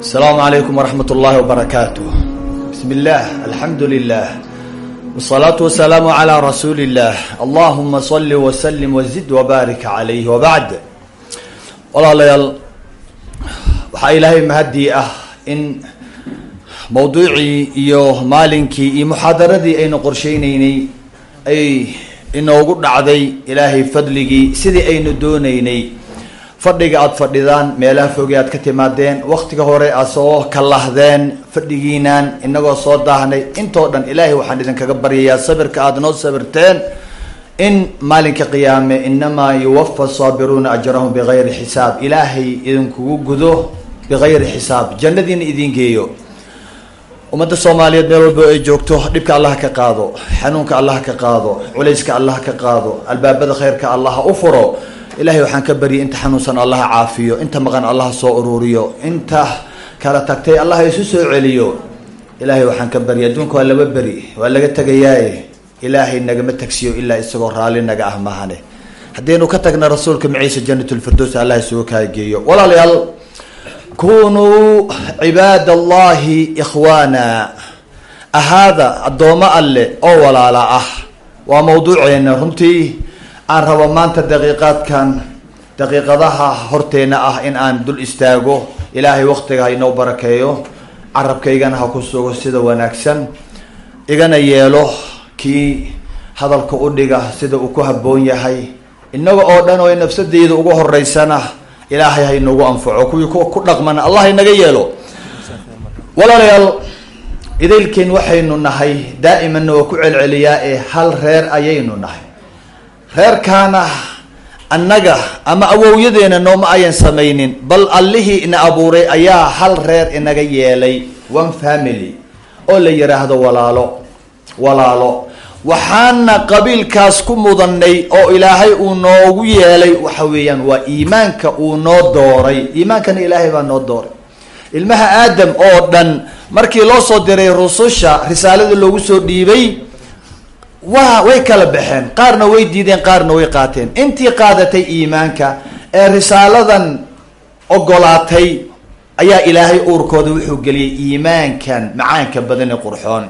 asalaamu calaykum waraxmat ullaahi wabarakaatu bismi illaah alxamdu lilah wsalaatu wasalaamu calaa rasuuli illaah allahuma salli wasalim wazid wabaarik calayh wabacd walaalayaal waxaa ilaahay mahadii ah in mawduucii iyo maalinkii iyo muxaadaradii aynu qorsheyneynay ay inoogu dhacday ilaahay fadligii sidii aynu dooneynay fadhiga aada fadhidaan meelaha foge aad ka timaadeen waktiga hore aad soo kalahdeen fadhigiinaan inagoo soo daahnay. Intoo dhan ilaahay waxaan idinkaga baryayaa sabirka aada noo sabirteen in maalinka qiyaame inamaa yuwafa saabiruuna ajrahum bigayri xisaab. Ilaahay idinkugu gudo bigayri xisaab. Jannadiina idin geeyo ummadda soomaaliyeed meel walba ay joogto dhibka allah ka qaado xanuunka allah ka qaado culayska allah ka qaado albaabada khayrka allah u furo. Ilahay waxaan ka baryay inta xanuunsan allaha caafiyo inta maqan allaha soo ururiyo inta kala tagtay allah isu soo celiyo. Ilahay waxaan ka baryay adduunka waa laba beri waa laga tegayaaye ilaahay nagama tagsiyo ilaa isagoo raalli naga ah mahane haddaynu ka tagna rasuulka maciise janatulfirdows allah isugu kaageeyo walaalayaal kunuu cibaad allahi ikhwaana ahaada addoommo alle oo walaala ah waa mawduuceena runtii aan rabo maanta daqiiqaadkan daqiiqadaha horteena ah in aan dul istaago ilaahay waktiga ha inoo barakeeyo carabkaygana ha ku sugo sida wanaagsan igana yeelo kii hadalka u dhiga sida uu ku habboon yahay inaga oo dhan oo nafsadeyda ugu horeysana ilaahay ha inoogu anfaco. Kuwii ku dhaqmana allah inaga yeelo. Walaalayaal idaylkeen waxaynu nahay daa'imanna waa ku celceliyaa ee hal reer ayaynu nahay. Reerkaana annaga ama awowyadeena nooma ayan samaynin bal allihii ina abuuray ayaa hal reer inaga yeelay one family oo la yiraahdo walaalo. Walaalo waxaana qabiilkaas ku mudanay oo ilaahay uu noogu yeelay waxa weeyaan waa iimaanka uu noo dooray. Iimaankana ilaahay baa noo dooray. Ilmaha aadam oo dhan markii loo soo diray rususha risaalada loogu soo dhiibay wa way kala baxeen. Qaarna way diideen qaarna way qaateen. Intii qaadatay iimaanka ee risaaladan ogolaatay ayaa ilaahay uurkooda wuxuu geliyay iimaankan macaanka badan ee qurxoon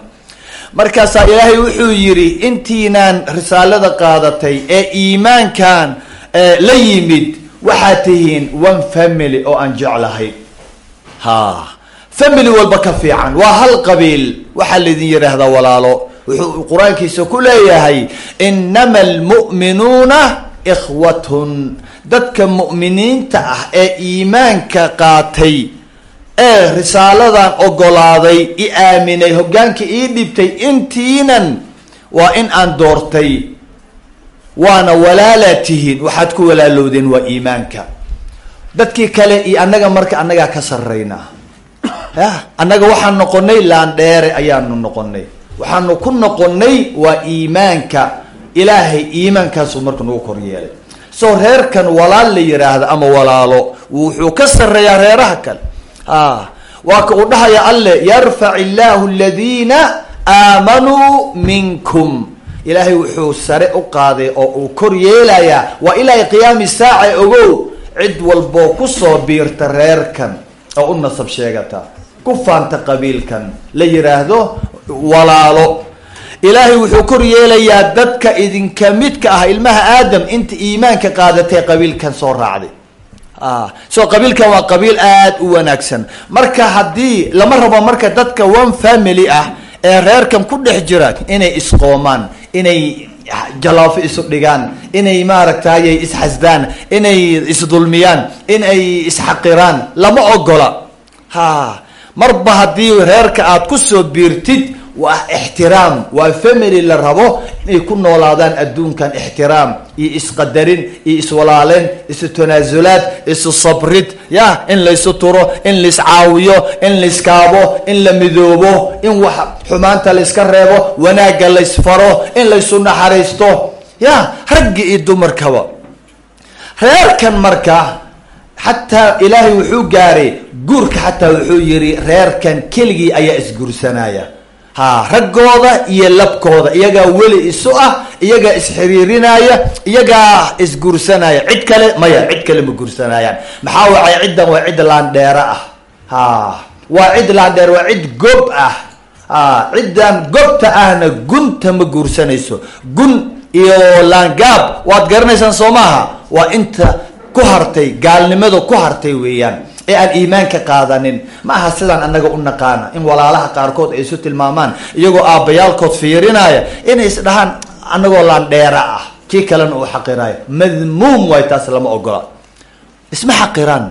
markaasaa ilaahay wuxuu yidhi intiinaan risaalada qaadatay ee iimaankan la yimid waxaad tihiin one family oo aan jeclahay. Ha family walba ka fiican. Waa hal qabiil waxaa laydin yidhaahdaa walaalo. Wuxuu qur'aankiisa ku leeyahay inama almu'minuuna ikhwatun. Dadka mu'miniinta ah ee iimaanka qaatay ee risaaladan ogolaaday i aaminay hoggaanka ii dhibtay intiinan waa in aan doortay. Waana walaalaa tihiin waxaad ku walaalowdeen waa iimaanka. Dadkii kale iyo annaga marka annagaa ka sarreynaa ya annaga waxaan noqonay laandheere ayaanu noqonay waxaanu ku noqonay waa iimaanka. Ilaahay iimaankaasu marka nagu kor yeelay. Soo reerkan walaal la yiraahdo ama walaalo wuxuu ka sarreeyaa reeraha kale waa ka uu dhahaya alle yarfac illaahu aladiina aamanuu minkum ilaahay wuxuu sare u qaaday oo uu kor yeelayaa waa ilaahay qiyaami saaca ogow cid walboo ku soo biirta reerkan oo u nasab sheegata ku faanta qabiilkan la yiraahdo walaalo ilaahay wuxuu kor yeelayaa dadka idinka midka ah ilmaha aadam inta iimaanka qaadatay qabiilkan soo raacday so qabiilkan waa qabiil aada u wanaagsan. Marka haddii lama rabo marka dadka one family ah ee reerkan ku dhex jira inay isqoomaan inay jalaafo isu dhigaan inay maaragtayy isxasdaan inay isdulmiyaan inay isxaqiraan lama ogola. Ha marba haddii reerka aada ku soo biirtid waa ixtiraam. Waa family la rabo inay ku noolaadaan adduunkan ixtiraam. Iyo isqadarin iyo iswalaaleen isu tanaasulaad isu sabrid. Ya in laysu turo in laiscaawiyo in laiskaabo in la midoobo in wax xumaanta layska reebo wanaagga laysfaro in laysu naxariisto. Ya raggi iyo dumarkaba. Reerkan marka xataa ilaahay wuxuu gaaray guurka xataa wuxuu yihi reerkan keligii ayaa isguursanaya ha raggooda iyo labkooda iyagaa weli isu ah iyagaa isxiriirinaya iyagaa isguursanaya cid kale maya cid kale ma guursanayaan maxaa wacay ciddan waa cid laandheera ah. Ha waa cid laandheer waa cid gob ah. Ha ciddan gobta ahna gunta ma guursanayso gun iyo laangaab waad garanaysaan soo maaha? Waa inta ku hartay gaalnimada ku hartay weeyaan ee aan iimaanka qaadanin. Ma aha sidaan annaga u naqaana. In walaalaha qaarkood ay isu tilmaamaan iyagoo aabbayaalkood fiirinaya inay isdhahaan annagoo laandheera ah. Kii kalena uu xaqiraayo. Madmuum waay taas lama ogola isma xaqiraan.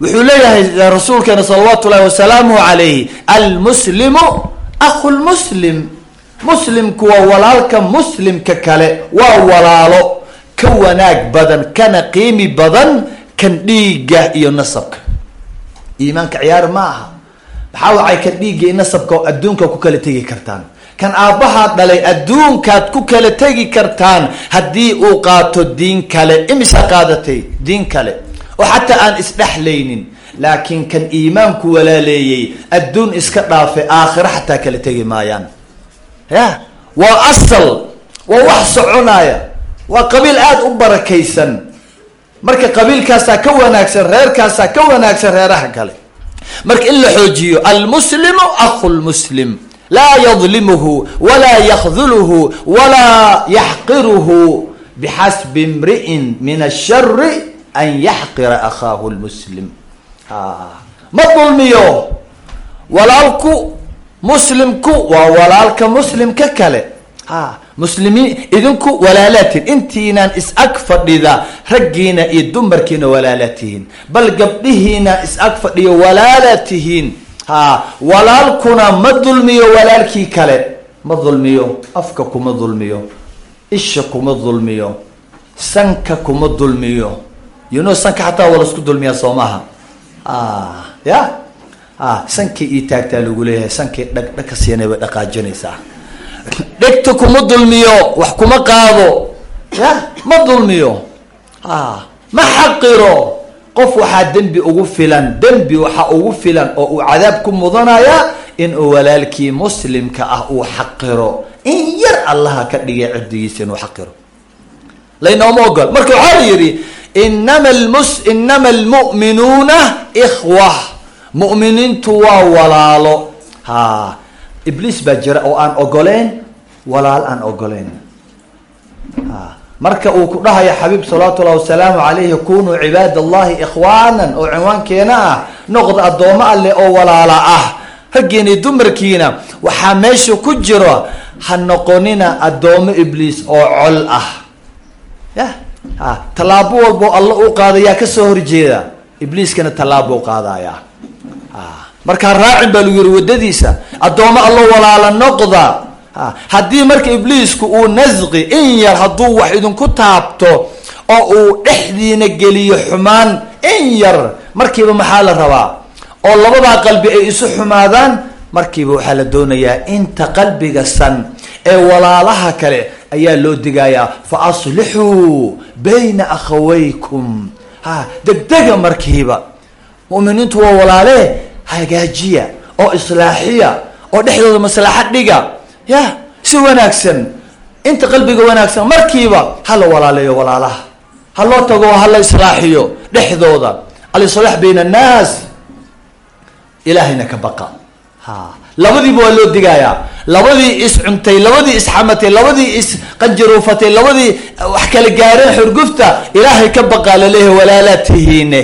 Wuxuu leeyahay rasuulkeena salawaatu ullahi wasalaamuhu calayhi almuslimu akhu lmuslim muslimku waa walaalka muslimka kale waa walaalo ka wanaag badan kana qiimi badan kan dhiigga iyo nasabka iimaanka ciyaar ma aha. Maxaa wacay kan dhiigga iyo nasabka adduunka ku kala tegi kartaan. Kan aabbahaa dhalay adduunkaad ku kala tegi kartaan haddii uu qaato diin kale. Imisa qaadatay? Diin kale. Oo xataa aan isdhexlaynin. Laakiin kan iimaanku walaaleeyey adduun iska dhaafe aakhiro xataa kala tegi maayaan. Ya? Waa asal. Waa wax soconaya. Waa qabiil aada u barakaysan marka qabiilkaasaa ka wanaagsan reerkaasaa ka wanaagsan reeraha kale. Marka in la xoojiyo almuslimu akhu lmuslim laa yadlimuhu walaa yakduluhu walaa yaxqiruhu bixasbi imri'in min ashari an yaxqira akhaahu lmuslim ma dulmiyo? Walaalku muslimku waa walaalka muslimka kale muslimiin idinku walaalaatiin intiinaan is-ag fadhida raggiina iyo dumarkiina walaalaa tihiin bal gabdhihiina is-ag fadhiyo walaalaa tihiin ha walaalkuna ma dulmiyo walaalkii kale. Ma dulmiyo afka kuma dulmiyo isha kuma dulmiyo sanka kuma dulmiyo. You know sanka xataa waa la isku dulmiyaa soo maaha ya? A sankii ii taagtaa lagu leeyahay sankii dhag dhagka siinay bay dhaqaajinaysaa dhegta kuma dulmiyo wax kuma qaado. Ya ma dulmiyo. A ma xaqiro. Qof waxaa dembi ugu filan dembi waxaa ugu filan oo uu cadaab ku mudanaya inuu walaalkii muslimka ah uu xaqiro. In yar allaha ka dhigay cirdigiisa inuu xaqiro. Laynooma ogol marka waxaa la yidhi inama lmus inama almu'minuuna ikhwa mu'miniintu waa walaalo. Ha ibliis baa jira oo aan ogoleen walaal aan ogoleen a marka uu ku dhahayo xabiib salawaatu ullahi wasalaamu calayhi kunuu cibaad allahi ikhwaanan oo cinwaankeena ah noqda addoommo alleh oo walaala ah. Raggiina dumarkiina waxaa meesha ku jiro ha noqonina addoomo ibliis oo col ah. Ya. A tallaabo walboo alla u qaadayaa ka soo horjeeda. Ibliiskana tallaabo u qaadaya markaa raacin baa lagu yihi waddadiisa addoommo allo walaala noqda. Haddii marka ibliisku uu nasqi in yar hadduu wax idinku taabto oo uu dhexdiina geliyo xumaan in yar markiiba maxaa la rabaa? Oo labadaa qalbi ay isu xumaadaan markiiba waxaa la doonayaa inta qalbiga san ee walaalaha kale ayaa loo digayaa. Fa aslixuu bayna akhawaykum. Ha degdega markiiba. Mu'miniintu waa walaalee hagaajiya oo islaaxiya oo dhexdooda maslaxad dhiga. Ya si wanaagsan. Inta qalbiga wanaagsan markiiba hala walaaleeyo walaalaha. Ha loo tago hala islaaxiyo dhexdooda. Alislaax bayna annaas ilaahayna ka baqa. Ha. Labadiiba waa loo digayaa. Labadii is cuntay labadii isxamatay labadii isqanjaruufatay labadii wax kala gaareen xurgufta ilaahay ka baqaa la leeyahay walaalaa tihiine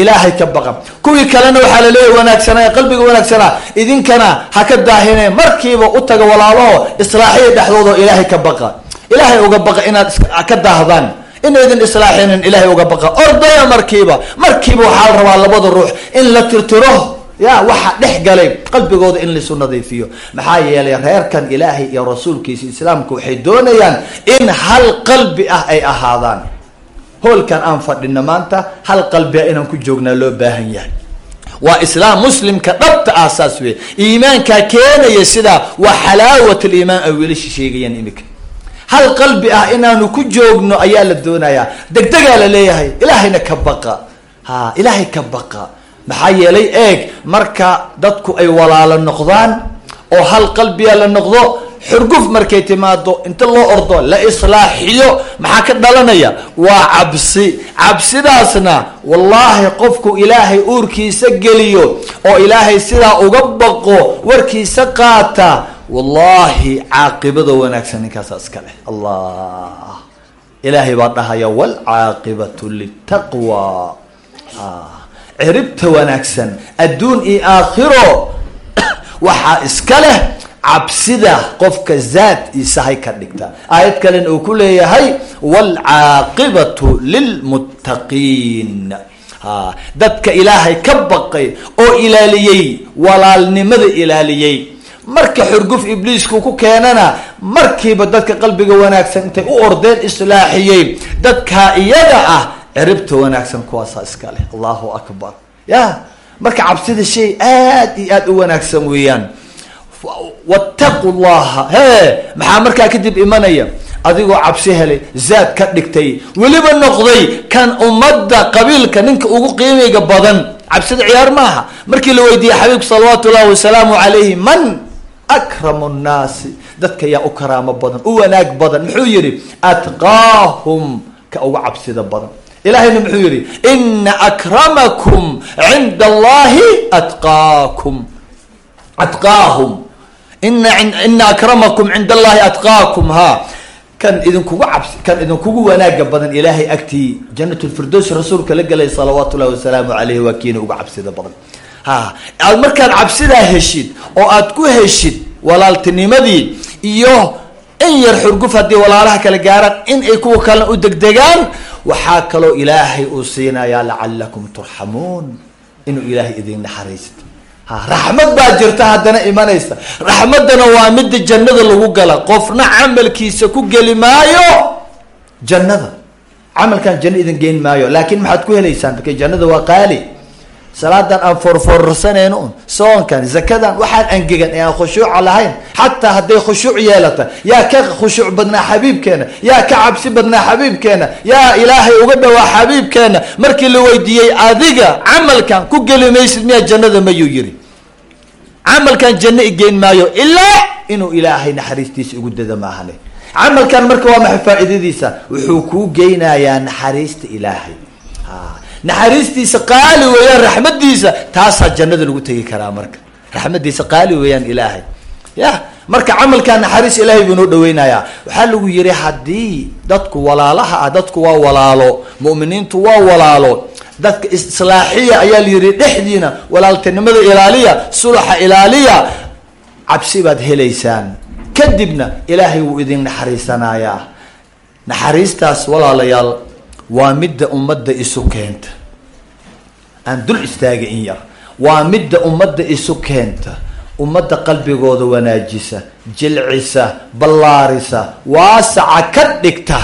ilaahay ka baqa kuwii kalena waxaa la leeyahay wanaagsanaa qalbiga wanaagsanaa idinkana ha ka daahine markiiba u taga walaalaho islaaxiya dhexdooda ilaahay ka baqa ilaahay uga baqa inaad ka daahdaan. Inaydin islaaxinin ilaahay uga baqa ordaya markiiba markiiba waxaa rabaa labada ruux in la tirtiro ya waxa dhex galay qalbigooda in laisu nadiifiyo. Maxaa yeelay reerkan ilaahay iyo rasuulkiisa islaamka waxay doonayaan in hal qalbi ah ay ahaadaan hoolkan aan fadhino maanta hal qalbi ah inaan ku joognaa loo baahan yahay. Waa islaam muslimka dhabta ah saas wey iimaankaa keenaya sidaa waa xalaawat liimaan ay wiilasha sheegayaan imika. Hal qalbi ah inaanu ku joogno ayaa la doonayaa. Degdegaa la leeyahay ilaahayna ka baqa. Ha ilaahay ka baqa. Maxaa yeelay eeg marka dadku ay walaalo noqdaan oo hal qalbiga la noqdo xurguf markay timaado inta loo ordo la islaaxiyo. Maxaa ka dhalanaya? Waa cabsi. Cabsidaasna wallaahi qofku ilaahay uurkiisa geliyo oo ilaahay sidaa uga baqo warkiisa qaata wallaahi caaqibada wanaagsan ninkaasa iska leh. Allah ilaahay baa dhahaya waalcaaqibatu litaqwa ciribta wanaagsan adduun iyo aakhiro waxaa iska leh cabsida qofka zaad isahay ka dhigta. Aayad kalena uu ku leeyahay waalcaaqibatu lilmuttaqiin dadka ilaahay ka baqay oo ilaaliyey walaalnimada ilaaliyey. Marka xurguf ibliisku ku keenana markiiba dadka qalbiga wanaagsan intay u ordeen islaaxiyey. Dadkaa iyaga ah ciribta wanaagsan kuwaasaa iska leh. Allahu akbar. Ya marka cabsida shay aad iyo aad u wanaagsan weeyaan wattaqu llaha he maxaa markaa kadib imanaya? Adigoo cabsi helay zaad ka dhigtay weliba noqday kan ummadda qabiilka ninka ugu qiimiga badan. Cabsida ciyaar maaha. Markii la weydiiyey xabiibku salawaatu ullahi wasalaamu calayhi man akramu nnaasi? Dadka yaa u karaamo badan u wanaag badan. Muxuu yihi atqaahum ka uga cabsida badan. Ilahayna muxuu yihi ina akramakum cinda allahi atqaakum. Atqaahum ina akramakum cinda allahi atqaakum. Ha. Kan idinkugu cabsi kan idinkugu wanaaga badan ilaahay agtii janat lfirdows rasuulka la gelay salawaatu ullahi wasalaamu caleyhi waa kiina uga cabsida badan. Ha. Aad markaad cabsidaa heshid oo aad ku heshid walaaltinimadii iyo in yar xurguf haddii walaalaha kala gaaraan in ay kuwa kalena u degdegaan waxaa kaloo ilaahay uu siinayaa lacalakum turxamuun. Inuu ilaahay idin naxariisto raxmad baa jirta haddana imanaysa. Raxmaddana waa midda jannada lagu gala. Qofna camalkiisa ku geli maayo. Jannada. Camalkan janno idin geyn maayo. Laakin maxaad ku helaysaan? Marka jannada waa qaali. Salaadan aan forforsanayno un. Soonkan zakadan waxaan angegan ee aan khushuuca lahayn. Xataa hadday khushuuc yeelata. Yaa ka khushuuc badnaa xabiibkeena? Yaa ka cabsi badnaa xabiibkeena? Yaa ilaahay uga dhawaa xabiibkeena? Markii la weydiiyey adiga camalkan ku geli maysid miyaa jannada mayuu yiri camalkan janno igeyn maayo ilaa inuu ilaahay naxariistiisa ugu dada maahane. Camalkan marka waa maxay faa'iidadiisa? Wuxuu kuu geynayaa naxariista ilaahay. Naxariistiisa qaali weeyaan raxmadiisa taasaa jannada lagu tegi karaa marka. Raxmadiisa qaali weeyaan ilaahay ya marka camalkaa naxariis ilaahay buu noo dhaweynayaa. Waxaa lagu yihi haddii dadku walaalaha ah dadku waa walaalo mu'miniintu waa walaalo dadka islaaxiya ayaa la yihi dhexdiina walaaltinimada ilaaliya sulaxa ilaaliya cabsi baad helaysaan. Kadibna ilaahay wuu idin naxariisanayaa. Naxariistaas walaalayaal waa midda ummadda isu keenta. Aan dul istaaga in yar. Waa midda ummadda isu keenta ummadda qalbigooda wanaajisa jilcisa ballaarisa waasaca ka dhigta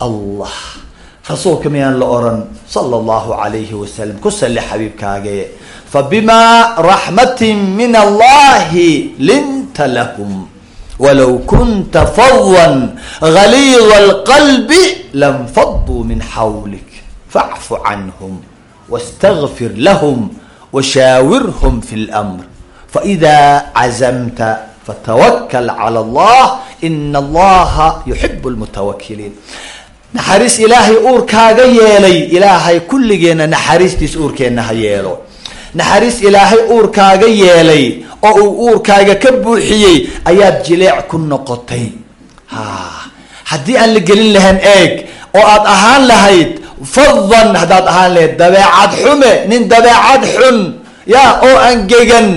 allah. Rasuulka miyaan la oran sala allahu alayhi wasalam ku salli xabiibkaage fabimaa raxmatin min allahi linta lahum walow kunta fadan galiida alqalbi lanfaduu min xawlik facfu canhum wاstagfir lahm washaawirhm fi اlmr faإida cazamta fatawakl calى اllah in allaha yuxib اlmutawakiliin naxariis ilaahay uurkaaga yeelay ilaahay kulligeena naxariistiis uurkeenna ha yeelo naxariis ilaahay uurkaaga yeelay oo uu uurkaaga ka buuxiyey ayaad jileec ku noqotay ha haddii aan la gelin lahayn eeg oo aad ahaan lahayd fadan haddaad ahaan lahayd dabeecad xume nin dabeecad xun ya oo angegan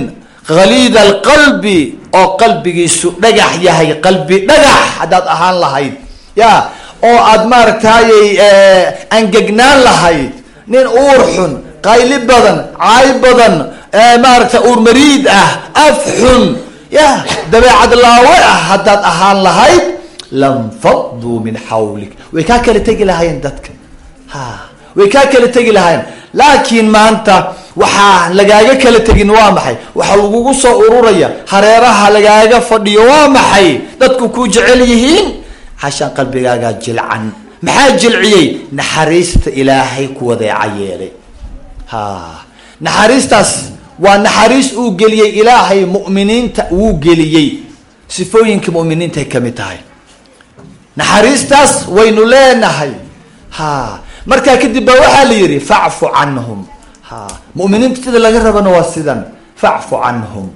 khaliida alqalbi oo qalbigiisu dhagax yahay qalbi dhagax haddaad ahaan lahayd ya oo aad maaragtayy angegnaan lahayd nin uur xun qayli badan caay badan maaragta uur mariid ah af xun ya dabeecad laawe ah haddaad ahaan lahayd lanfaduu min xawlik way kaa kala tegi lahaayeen dadka ha way kaa kala tegi lahaayeen laakiin maanta waxaa lagaaga kala tegin waa maxay? Waxaa lagugu soo ururaya hareeraha lagaaga fadhiyo waa maxay? Dadku ku jecel yihiin? Hashaan qalbigaagaa jilcan. Maxaa jilciyey? Naxariista ilaahay ku wadeeca yeelay. Ha. Naxariistaas waa naxariis uu geliyey ilaahay mu'miniinta wuu geliyey. Sifooyinka mu'miniintay ka mid tahay. Naxariistaas waynu leenahay. Ha. Markaa kadib baa waxaa la yidhi facfu canhum mu'miniinta sida laga rabana waa sidan. Facfu canhum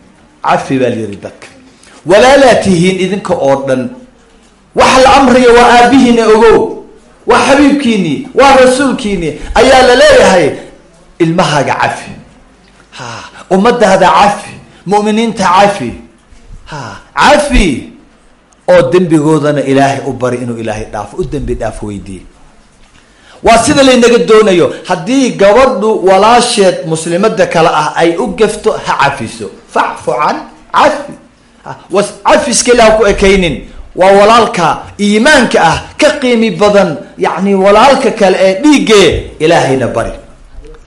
cafi baa la yidhi dadka walaalaa tihiin idinka oo dhan. Waxa la amraya waa aabihiina ogow. Waa xabiibkiinii. Waa rasuulkiinii. Ayaa la leeyahay ilmahaaga cafi. Ha ummadaada cafi. Mu'miniinta cafi. Ha cafi oo dembigoodana ilaahay u bari inuu ilaahay dhaafo u dembi dhaaf weydiiye waa sida laynaga doonayo haddii gabadhu walaasheed muslimada kale ah ay u gafto ha cafiso. Facfu can cafi. Was cafiska ilaah ku ekaynin waa walaalka iimaanka ah ka qiimi badan yacni walaalka kale ee dhiiggee ilaahayna bari.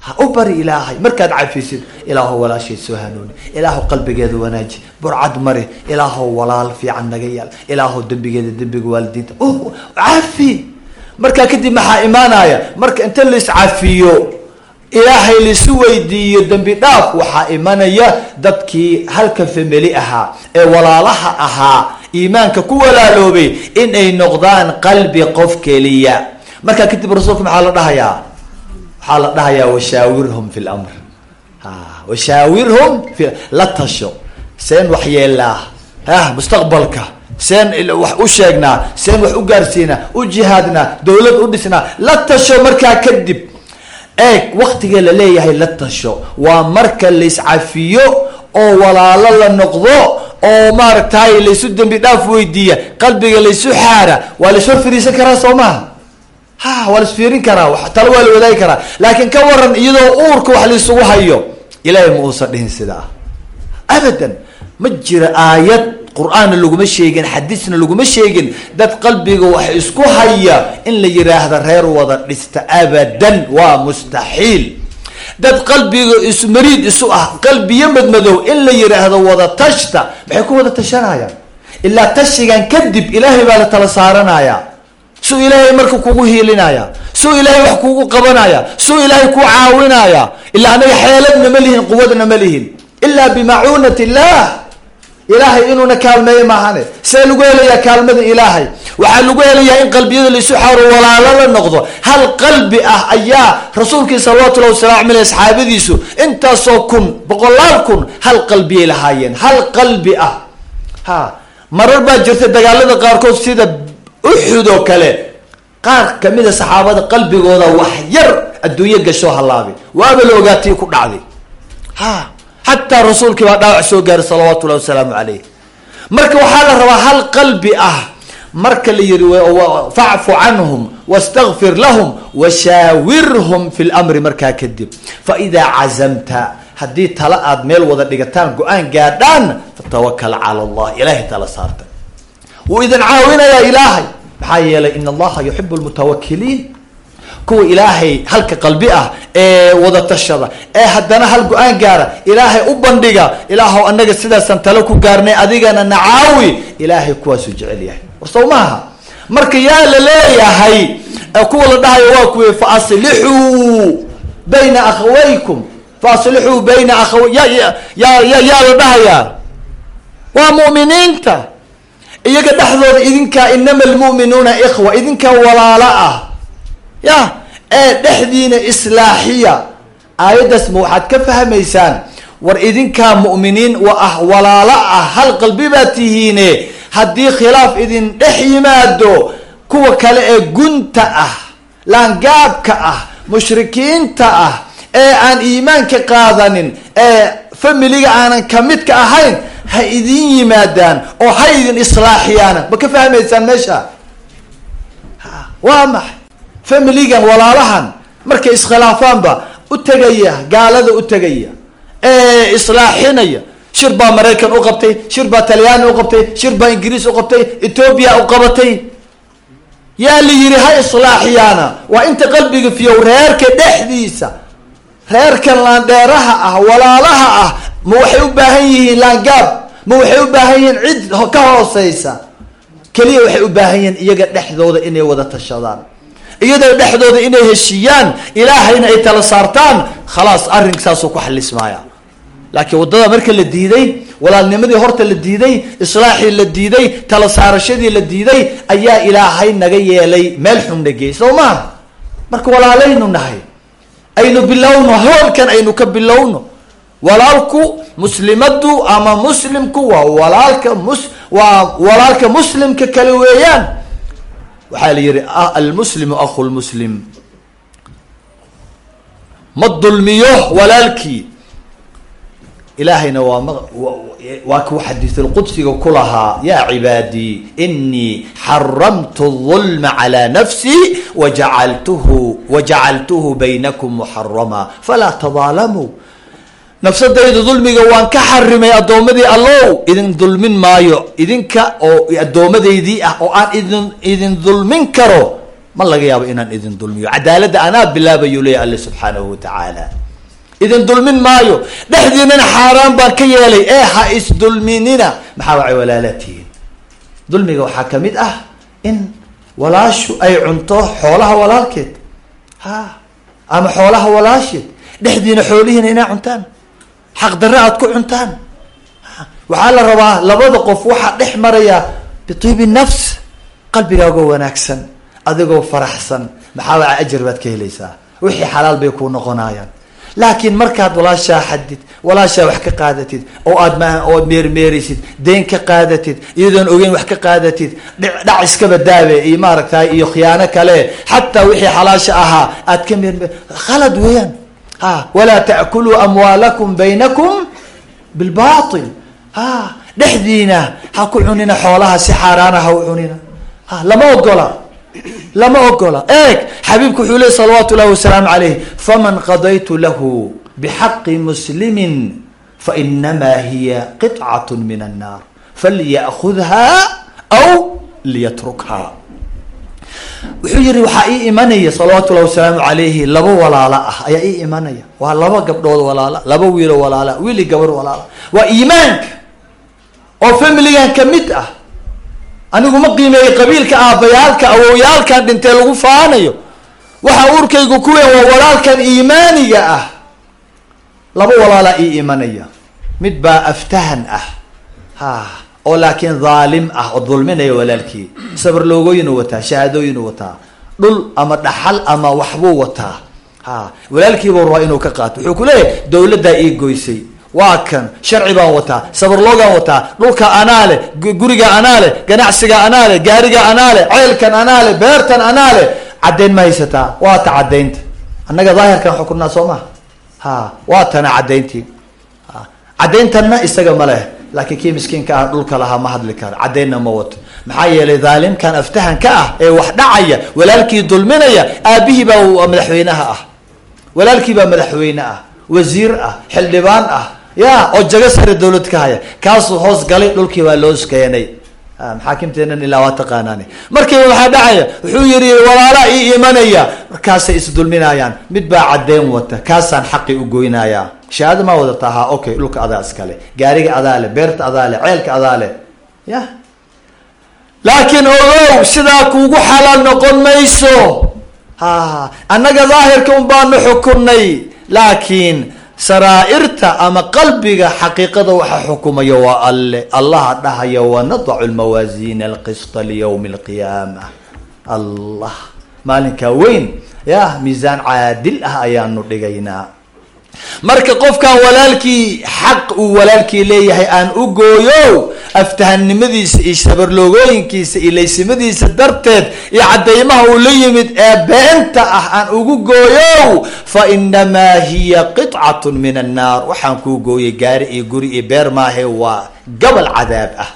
Ha u bari ilaahay. Markaad cafisid ilaahow walaasheed soo hanuuni. Ilaahow qalbigeeda wanaaji. Burcad mari. Ilaahow walaal fiican naga yaal. Ilaahow dembigeeda dembiga waalidiinta. Cafi markaa kadib maxaa imaanaya? Marka inta laiscafiyo ilaahay laisu weydiiyo dembi dhaaf waxaa imanaya dadkii halka famili ahaa ee walaalaha ahaa iimaanka ku walaaloobay in ay noqdaan qalbi qof keliya. Markaa kadib rasuulka maxaa la dhahayaa? Waxaa la dhahayaa washaawirhum fi lamr ha washaawirhum la tasho. Seen waxyeelaa ah mustaqbalka seen wax u sheegnaa seen wax u gaarsiinaa u jihaadnaa dawlad u dhisnaa la tasho markaa kadib. Eeg waktiga la leeyahay la tasho. Waa marka laiscafiyo oo walaalo la noqdo oo maaragtay laysu dembi dhaaf weydiiya qalbiga laysu xaara waa laishor fariisan karaa soo maha ha waa laisfiirin karaa talo waa la wadaagi karaa. Laakiin ka waran iyadoo uurka wax laisugu hayo ilaahay ma uusan dhihin sidaa. Abadan ma jira aayad qur'aanna laguma sheegin xadiisna laguma sheegin dad qalbiga wax isku haya in la yiraahda reer wada dhista abadan waa mustaxiil. Dad qalbiga ismariid isu ah qalbiyo madmadow in la yiraahdo wada tashta maxay ku wada tashanayaan ilaa tashigan kadib ilaahay baa la tala saaranaya. Suu ilaahay marka kugu hiilinaya suu ilaahay wax kugu qabanaya suu ilaahay ku caawinaya. Ilaa anaga xeeladna ma lihin quwadna ma lihin. Ilaa bimacuunat illah ilaahay inuuna kaalmeeyo maahane. See lagu helayaa kaalmada ilaahay. Waxaa lagu helayaa in qalbiyada laisu xaaro walaalo la noqdo. Hal qalbi ah ayaa rasuulkii salawatullahi wasalaamu aleyh asxaabadiisu intaasoo kun boqolaal kun hal qalbiyay lahaayeen. Hal qalbi ah. Ha. Marar baa jirta dagaalada qaarkood sida uxud oo kale. Qaar kamida saxaabada qalbigooda wax yar adduunyo gashoo halaabay waaba la ogaatii ku dhacday. Ha xataa rasuulkii baa dhaawac soo gaaray salawaatu llahi wasalaamu caleyh marka waxaa la rabaa hal qalbi ah. Marka la yihi facfu canhum wastakfir lahum washaawirhum fi lmri markaa kadib faidaa cazamta haddii tala aad meel wada dhigataan go'aan gaadhaan fatawakal cala allah. Ilaahay tala saarta. Wuu idin caawinayaa ilaahay. Maxaa yeelay in allaha yuxibu lmutawakiliin kuwa ilaahay halka qalbi ah ee wada tashada ee haddana hal go'aan gaara ilaahay u bandhiga ilaahow anaga sidaasaan talo ku gaarnay adigana nacaawi ilaahay kuwaasuu jecel yahay. War sow maaha? Marka yaa la leeyahay kuwa la dhahayo waa kuwi faaslixuu bayna akhawaykum faaslixuu bayna ya ya ya yaa la dhahayaa? Waa mu'miniinta. Iyaga dhexdooda idinkaa inama almu'minuuna ikhwa idinkaa walaalo ah ya ee dhexdiina islaaxiya aayaddaas ma waxaad ka fahmaysaan? War idinkaa mu'miniin wa ah walaalo ah hal qalbi baa tihiine. Haddii khilaaf idin dhex yimaado kuwa kale ee gunta ah laangaabka ah mushrikiinta ah ee aan iimaanka qaadanin ee familiga aanan kamidka ahayn ha idin yimaadaan oo ha idin islaaxiyaana ma ka fahmaysaan meesha? Waa maxay familigan walaalahan markay iskhilaafaanba u tegaya gaalada u tegaya ee islaaxinaya. Shir baa maraykan u qabtay shir baa talyaani u qabtay shir baa ingiriis u qabtay etoobiya u qabatay. Yaa la yidhi ha islaaxiyaana waa inta qalbiga fiyow reerka dhexdiisa reerkan laandheeraha ah walaalaha ah ma waxay u baahan yihiin laangaab ma waxay u baahan yihiin cid ka hooseysa keliya waxay u baahan yihiin iyaga dhexdooda inay wada tashadaan iyada dhexdooda inay heshiiyaan ilaahayna ay tala saartaan khalaas arrinka saasuu ku xalismaaya laakiin waddada marka la diiday walaalnimadii horta la diiday islaaxii la diiday tala saarashadii la diiday ayaa ilaahay naga yeelay meel xunna geey soo maaha marka walaalaynu nahay aynu bilowno hoolkan aynu ka bilowno. Walaalku muslimadu ama muslimku waa walaalka mus waa walaalka muslimka kale weeyaan waxaa la yihi ah, almuslimu aku lmuslim ma dulmiyo walaalkii. Ilaahayna waa ma waa kuu xadiisulqudsiga ku lahaa yaa cibaadii inii xaramtu ظulma calى nafsii wajacaltuhu wajacaltuhu baynakum muxarama falaa tadaalamuu nafsadayda dulmiga waan ka xarimay addoommadii allow. Idin dulmin maayo. Idinka oo addoommadaydii ah oo aan idin idin dulmin karo ma laga yaabo inaan idin dulmiyo. Cadaaladda anaa bilaabayu leeya alle subxaanahu watacaala idin dulmin maayo. Dhexdiinana xaaraan baan ka yeelay. Ee ha isdulminina maxaa wacay walaalatihiin dulmiga waxaa ka mid ah in walaashu ay cunto xoolaha walaalkeed. Ha ama xoolaha walaasheed. Dhexdiina xoolihiina inay cuntaan xaq darre aad ku cuntaan. Waxaa la rabaa labada qof waxaa dhex maraya bitiibi nafs qalbigaagoo wanaagsan adigoo faraxsan. Maxaa ajar baad ka helaysaa. Wixii xalaal bay kuu noqonayaan laakiin markaad walaashaa xadid walaashaa wax ka qaadatid oo aad ma ood meermeeraysid deen ka qaadatid iyadoon ogeyn wax ka qaadatid dhac iskaba daabe iyo maaragtay iyo khiyaano kale xataa wixii xalaasha ahaa aad ka meermeer khalad weeyaan walaa ta'kuluu amwaalakum baynakum bilbatil ha dhexdiina ha ku cunina xoolaha si xaaraana ha u cunina. Ha lama ogola lama ogola eeg xabiibku wuxuu ley salawaatu llahi wasalaamu alayh faman qadaytu lahu bixaqi muslimin fainamaa hiya qiطcat min annaar falya'khudha aw liyatrukha wuxuu yihi waxaa ii imanaya salawaatu llahi wasalaamu alayhi laba walaalo ah. Ayaa ii imanaya. Waa laba gabdhood walaala laba wiilo walaala wiili gabar walaala. Waa iimaanka oo familigan ka mid ah. Anigu ma qiimeeyey qabiilka aabbayaalka awowyaalkan dhintee lagu faanayo. Waxa urkaygu kuwen waa walaalkan iimaaniga ah. Laba walaalaa ii imanaya. Mid baa aftahan ah. Ha oo laakiin dhaalim ah oo dulminaya walaalkii. Sabar loogooyinu wataa shahaadooyinu wataa. Dhul ama dhaxal ama waxbuu wataa. Ha walaalkiibuu rabaa inuu ka qaato. Wuxuu ku leeyahay dawladdaa ii goysay. Waa kan sharci baan wataa sabarloogaan wataa. Dhulka anaa leh guriga anaa leh ganacsiga anaa leh gaariga anaa leh ceelkan anaa leh beertan anaa leh. Caddayn ma haysataa. Waa ta caddaynta. Annaga daahirkan xukunaa soo maha ha waa tana caddayntii. Caddayntanna isaga ma leh laakiin kii miskiinka ah dhulka lahaa ma hadli karo caddaynna ma wato. Maxaa yeelay dhaalimkan aftahanka ah ee wax dhacaya walaalkii dulminaya aabihii baa madaxweynaha ah. Walaalkii baa madaxweyne ah wasiir ah xildhibaan ah. Ya oo jago sare dawlad ka haya. Kaasuu hoos galay dhulkii baa loos keenay maxaakimteenan ilaa waa taqaanaani. Markiiba maxaa dhacaya wuxuu yihi walaala ii imanaya. Markaasay isdulminayaan mid baa caddeyn wata. Kaasaan xaqi u goynayaa. Shahaado maa wadataa ha okay dhulka adaa iskale gaariga adaa le beerta adaa le ceelka adaa le ya laakiin ogow sidaa kuugu xalaal noqon mayso. Ha annaga daahirka un baanu xukunay laakiin saraa'irta ama qalbiga xaqiiqada waxa xukumaya waa alle. Allaha dhahaya wanadacu lmawaasiina alqisطa liyawmi alqiyaama allah. Maalinkaa weyn ya miisaan caadil ah ayaanu dhigaynaa. Marka qofkan walaalkii xaq uu walaalkii leeyahay aan u gooyo aftahanimadiisa iyo sabarloogooyinkiisa iyo laysimadiisa darteed iyo caddaymaha uu la yimid ee beenta ah aan ugu gooyo fa inamaa hiya qitcat min annaar. Waxaan kuu gooyay gaari iyo guri iyo beer maahe waa gabal cadaab ah.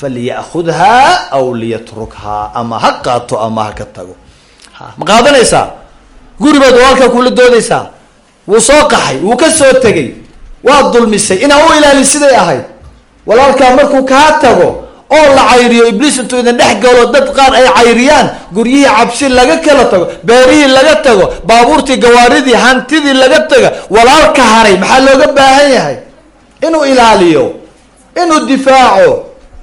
Falya'khudhaa aw liyatrukhaa ama ha qaato ama ha ka tago. Ma qaadanaysaa? Guri baad walaalkaa kula doodaysaa? Wuu soo qaxay wuu ka soo tegay waad dulmisay. Inaa u ilaalin siday ahayd walaalkaa markuu kaa tago oo la cayriyo ibliis intuu idin dhex galo dad qaar ay cayriyaan guryihii cabsi laga kala tago beerihii laga tago baabuurtii gawaaridii hantidii laga taga walaalka haray. Maxaa looga baahan yahay? Inuu ilaaliyo inuu difaaco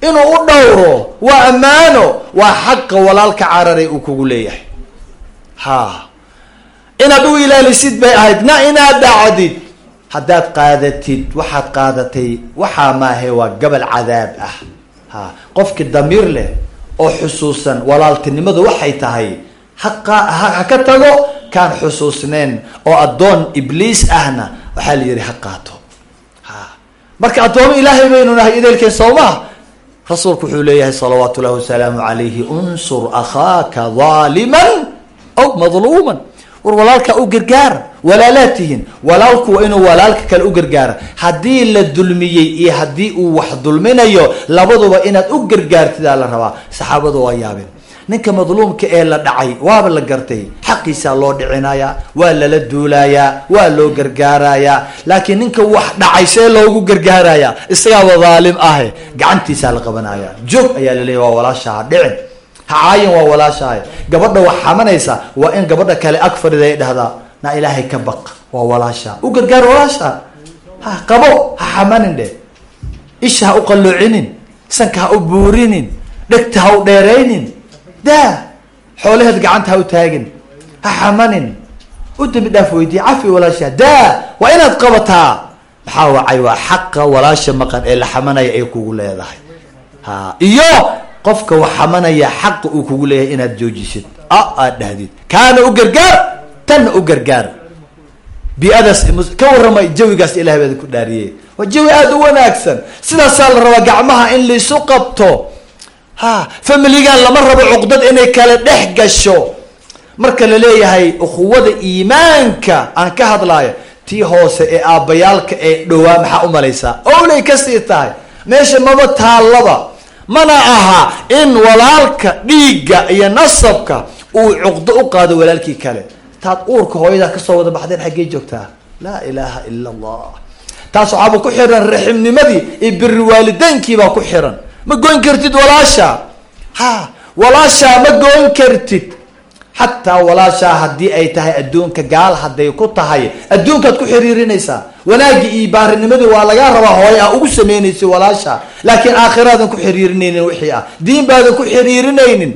inuu u dhowro waa ammaano waa xaqa walaalka cararay uu kugu leeyahay. Ha inaad u ilaalisid bay ahayd. Na inaad dhacdid haddaad qaadatid waxaad qaadatay waxaa maahe waa gabal cadaab ah. Ha qofki damiir leh oo xusuusan walaaltinimadu waxay tahay haqa ha ka tago kaan xusuusneen oo addoon ibliis ahna waxaa la yihi ha qaato. Ha. Marka addoomo ilaahay baynu nahay ideelkeen soomaa rasuulku wuxuu leeyahay salawaatu llahi wasalaamu calayhi unsur akhaaka daaliman aw madluuman war walaalkaa u gargaara walaalaad tihiin walaalku waa inuu walaalka kale u gargaara haddii la dulmiyey iyo haddii uu wax dulminayo labaduba inaad u gargaartidaa la rabaa. Saxaabadu waa yaabeen. Ninka madluumka ee la dhacay waaba la gartay. Xaqiisaa loo dhicinayaa waa lala duulayaa waa loo gargaarayaa laakiin ninka wax dhacay see loogu gargaarayaa isagaaba dhaalim ahe. Gacantiisaa la qabanaya joog ayaa laleeya waa walaashaha dhicin hacaayin waa walaashahay gabadha wax xamanaysa waa in gabadha kale ag fadhida ay dhahdaa na ilaahay ka baq waa walaasha u gargaar walaasha ha qabo ha xamanin dhe isha ha u qalloocinin sanka ha u buurinin dhegta ha u dheeraynin daa xoolaheed gacanta ha u taagin ha xamanin u dambi dhaaf weydiye cafi walaasha daa waa inaad qabataa maxaa wacay waa xaqa walaasha maqan ee la xamanaya ay kugu leedahay ha iyo qofka wax xamanaya xaqa uu kugu leeyahay inaad joojisid. A aad dhahdid. Kaana u gargaar tanna u gargaar. Bi-adaas ka warramay jawigaas ilahay baad ku dhaariyey. Waa jawi aada u wanaagsan. Sidaasaa la rabaa gacmaha in laisu qabto. Ha familigan lama rabo cuqdad inay kala dhex gasho. Marka la leeyahay ukhuwada iimaanka aan ka hadlaayo tii hoose ee aabbayaalka ee dhowaa maxaa u malaysaa? Owlay ka sii tahay. Meesha maba taallaba mana aha in walaalka dhiigga iyo nasabka uu cuqdo u qaado walaalkii kale. Taad uurka hooyadaa ka soo wada baxdeen xaggey joogtaa? Laa ilaaha ila allah taas waxaaba ku xiran raximnimadii iyo biri waalidaynkiibaa ku xiran. Ma goyn kartid walaasha ha walaashaa ma goyn kartid xataa walaashaa haddii ay tahay adduunka gaal hadday ku tahay adduunkaad ku xiriirinaysaa. Wanaagii iyo baarinimadii waa lagaa rabaa hooye ah ugu sameynaysa walaasha. Laakiin aakhiraadan ku xiriirinaynin wixii ah. Diin baadan ku xiriirinaynin.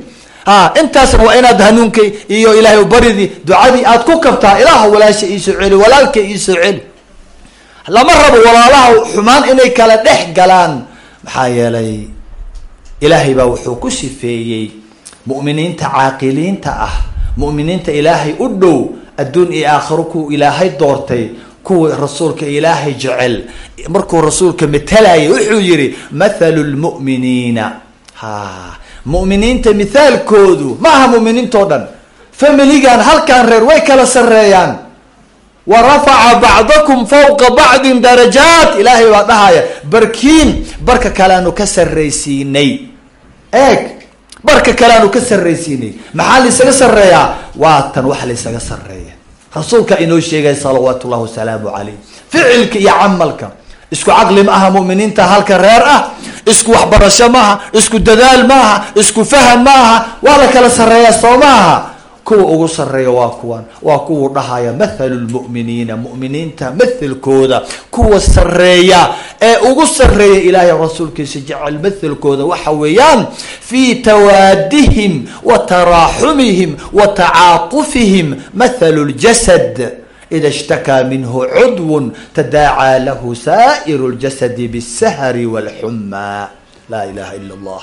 Ha intaasna waa inaad hanuunkay iyo ilaahay baridii ducadii aad ku kabtaa ilaah walaasha iisoo celi walaalka iisoo celi. Lama rabo walaalaha xumaan inay kala dhex galaan. Maxaa yeelay ilaahay baa wuxuu ku sifeeyey mu'miniinta caaqiliinta ah mu'miniinta ilaahay u dhow adduun iyo aakhiro kuwa ilaahay doortay kuwa rasuulka ilaahay jecel. Markuu rasuulka matalayay wuxuu yihi mathalu lmu'miniina ha mu'miniinta mithaalkoodu ma aha mu'miniintao dhan familigan halkan reer way kala sareeyaan wa rafaca bacdakum fawqa bacdin darajaat. Ilaahay baa dhahaya barkiin barka kaleanu ka sarraysiinay. Eeg barka kaleanu ka sarraysiinay. Maxaa laisaga sarreeyaa? Waa tan wax laisaga sarreeya. Rasuulka inoo sheegay salawaatu llahi wasalaamu calayh. Ficilka iyo camalka. Isku caqli ma aha mu'miniinta halka reer ah. Isku waxbarasho ma aha. Isku dadaal ma aha. Isku faham ma aha. Waa la kala sarreeyaa soo ma aha kuwa ugu sarreeya waa kuwan waa kuwuu dhahaya mathalu lmu'miniina mu'miniinta mathalkooda. Kuwa sarreeya ee ugu sarreeya ilaahay rasuulkiisa jecel mathalkooda waxa weeyaan fii tawaadihim wa taraaxumihim wa tacaatufihim mathalu ljasad ida ishtakaa minhu cudwun tadaacaa lahu saa'iru ljasadi bاsahri wاlxumaa laa ilaha ila allah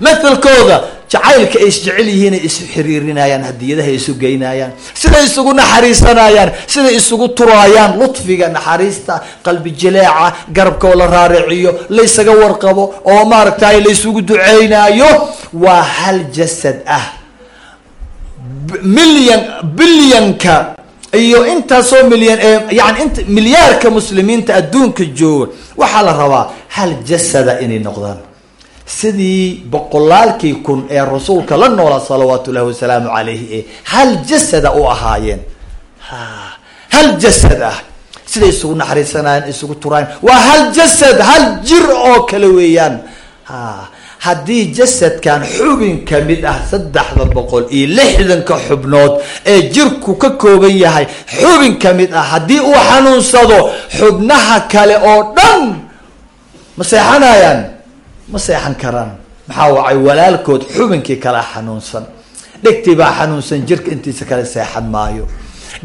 mathalkooda jacaylka ay isjecel yihiin ay isu xiriirinayaan hadiyadaha isu geynayaan siday isugu naxariisanayaan siday isugu turaayaan lutfiga naxariista qalbi jileeca garabka oo la raariciyo laysaga warqabo oo maaragtay laysugu duceynaayo waa hal jasad ah. Milyan bilyanka iyo intaasoo milyan ee yani int milyaarka muslimiinta adduunka jooga waxaa la rabaa hal jasada inay noqdaan sidii boqolaalkii kun ee rasuulka la noolaa salawaatu ullahi wasalaamu calayhi ee hal jasada u ahaayeen. Ha hal jasad ah siday isugu naxariisanayaan isugu turaayan waa hal jasad hal jir oo kale weeyaan. Ha haddii jasadkan xubin ka mid ah saddexda boqol iyo lixdanka xubnood ee jirku ka kooban yahay xubin ka mid ah haddii uu xanuunsado xubnaha kale oo dhan ma seexanayaan ma seexan karaan. Maxaa wacay? Walaalkood xubinkii kala xanuunsan. Dhegtii baa xanuunsan jirka intiisa kale seexan maayo.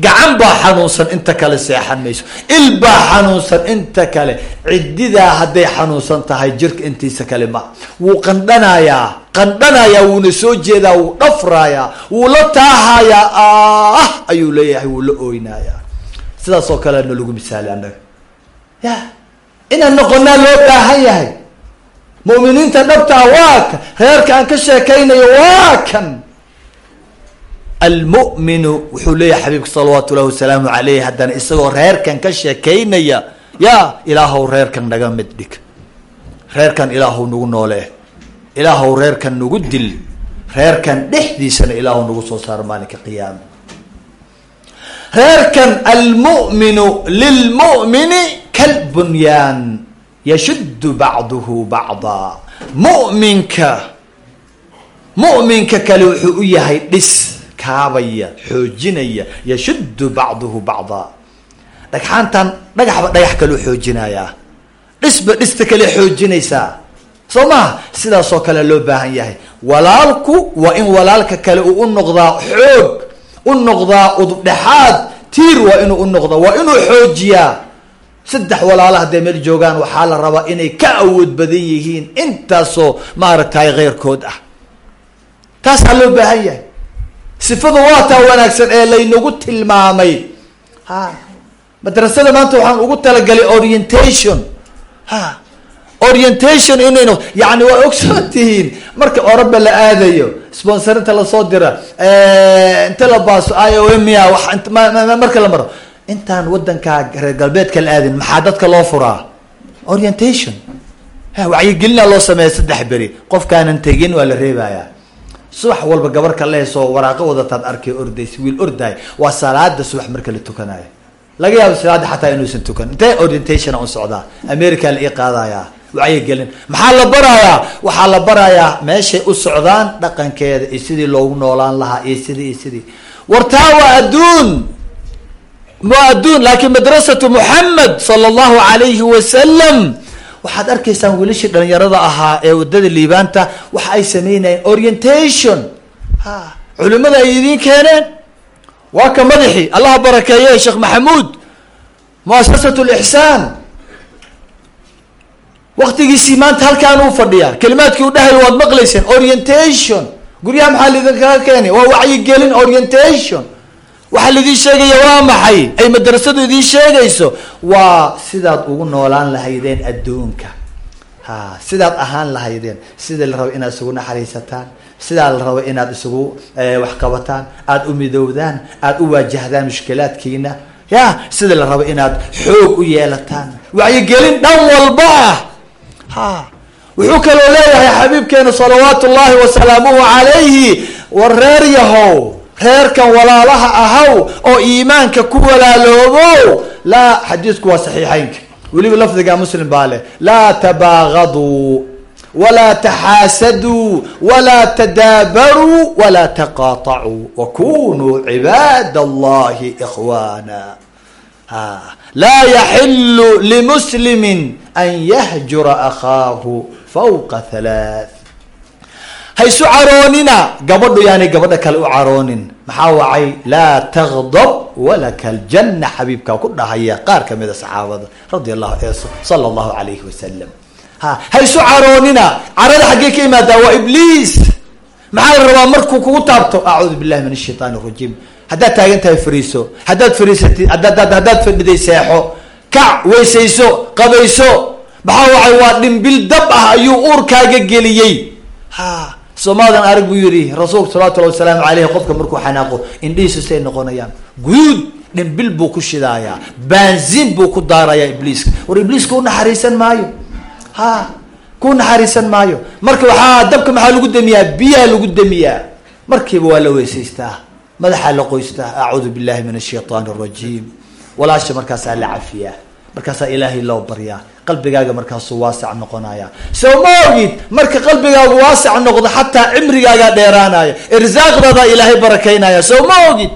Gacan baa xanuunsan inta kale seexan mayso. Il baa xanuunsan inta kale. Cididaa hadday xanuunsan tahay jirka intiisa kale ma. Wuu qandhanayaa qandhanayaa wuuna soo jeedaa wuu dhafraayaa wuu la taahayaa. Ah ayuu leeyahay wuu la ooynayaa. Sidaas oo kalena lagu misaalay annaga. Ya inaan noqonaa loo baahan yahay mu'miniinta dhabtaa waa kan reerka aan ka sheekaynayo waa kan almu'minu wuxuu leeyahay xabiibka salawaatu llahi wasalaamu caleyh haddana isagoo reerkan ka sheekaynaya ya ilaahow reerkan naga mid dhig. Reerkan ilaahow nagu noole ilaahow reerkan nagu dil. Reerkan dhexdiisana ilaahow nagu soo saaro maalinka qiyaama reerkan almu'minu lilmu'mini kalbunyaan yashuddu bacduhu bacdaa mu'minka mu'minka kale wuxuu u yahay dhis kaabaya xoojinaya yashuddu bacduhu bacdaa dhagxaantan dhagaxba dhagax kaleu xoojinayaa dhisba dhista kale xoojinaysaa soo maha sidaasoo kale loo baahan yahay walaalku waa in walaalka kale uu u noqdaa xoog u noqdaa udubdhexaad tiir waa inuu u noqdaa waa inuu xoojiyaa saddex walaala hadday meel joogaan waxaa la rabaa inay ka awood badan yihiin intaasoo maaragtay keyrkood ah. Taasaa loo baahan yahay. Sifadu waa taa wanaagsan ee laynagu tilmaamay. Ha. Madrasada maanta waxaan ugu talagalay orientation. Ha. Orientation inaynu yani waa ogsoon tihiin. Marka oroba la aadayo sponsorinta la soo dira inta la baaso i o m marka la maro intaan wadankaa reer galbeedka la aadin maxaa dadka loo furaa? Orientation. Wacyigelina loo sameeya saddex beri. Qofkaanan tegin waa la reebayaa subax walba gabar ka leesoo waraaqo wadataad arkay ordaysa wiil ordaay waa salaada subax marka la tukanayo laga yaabo salaada xataa inuusan tukan. Intee orientation u socdaa? America la ii qaadayaa. Wacyigelin. Maxaa la barayaa? Waxaa la barayaa meeshay u socdaan dhaqankeeda iyo sidii loogu noolaan lahaa iyo sidii iyo sidii. Wartaa waa adduun waa adduun laakiin madrasatu muxamed sala allahu alayhi wasalam waxaad arkaysaan wiilashii dhalinyarada ahaa ee waddada liibaanta waxa ay sameynayeen orientation. Ha culimada ay idiin keeneen? Waa ka madaxii allaha barakeeye sheekh maxamuud. Muasasat lixsaan waktigiisii maanta halkaan uu fadhiyaa. Kelimaadkii u dhahay waad maqlayseen orientation. Guryaha maxaa lidinkaga keenay? Waa wacyigelin orientation waxaa laidin sheegaya waa maxay? Ay madrasadu idiin sheegayso waa sidaad ugu noolaan lahaydeen adduunka. Ha sidaad ahaan lahaydeen sida la rabo inaad isugu naxariisataan sidaa la rabo inaad isugu waxqabataan aada u midowdaan aada u waajahdaan mushkilaadkiina. Ya sida la rabo inaad xoog u yeelataan wacyigelin dhan walba ah. Ha wuxuu kaloo leeyahay xabiibkeena salawaatu ullahi wasalaamuhu calayhi war reer yahow reerkan walaalaha ahaw oo iimaanka ku walaaloobo. Laa xadiisku waa saxiixeynka weliba lafdiga muslim baa leh. Laa tabaagaduu walaa taxaasaduu walaa tadaabaruu walaa taqaatacuu. Wakunuu cibaad allahi ikhwaana. Laa yaxilu limuslimin an yahjura akhaahu fawqa halaath ha isu caroonina gabadhu yaanay gabadha kale u caroonin. Maxaa wacay? Laa tagdab walaka aljanna xabiibkaa ku dhahaya qaar kamida saxaabada radi allahu sala allahu alayhi wasalam ha ha isu caroonina carada xaggee ka imaadaa waa ibliis. Maxaa la rabaa markuu kugu taabto? Acuudu billahi min ashaytaan arajiim haddaad taagan tahay fariiso haddaad fariisatid haddaad haddaad fadhiday seexo kac weysayso qabayso maxaa wacay? Waa dhimbil dab ah ayuu uurkaaga geliyey. Ha soomaadan arag buu yihi rasuulku salawatullahi wasalaamu aleyhi qofka markuu xanaaqo indhihiisu say noqonayaan guduud dhimbil buu ku shidaayaa baanzin buu ku daarayaa ibliiska. War ibliiska u naxariisan maayo. Ha ku naxariisan maayo. Marka waxaa dabka maxaa lagu damiyaa? Biyaa lagu damiyaa. Markiiba waa la weysaystaa. Madaxaa la qoystaa. Acuudu billahi min ashaytaan arajiim walaasha markaasaa la cafiyaa. Markaasaa ilaahay loo baryaa qalbigaaga markaasuu waasac noqonaya soo ma ogid marka qalbigaagu waasac noqdo xataa cimrigaagaa dheeraanaya irsaaqdaadaa ilaahay barakaynaya. Soo ma ogid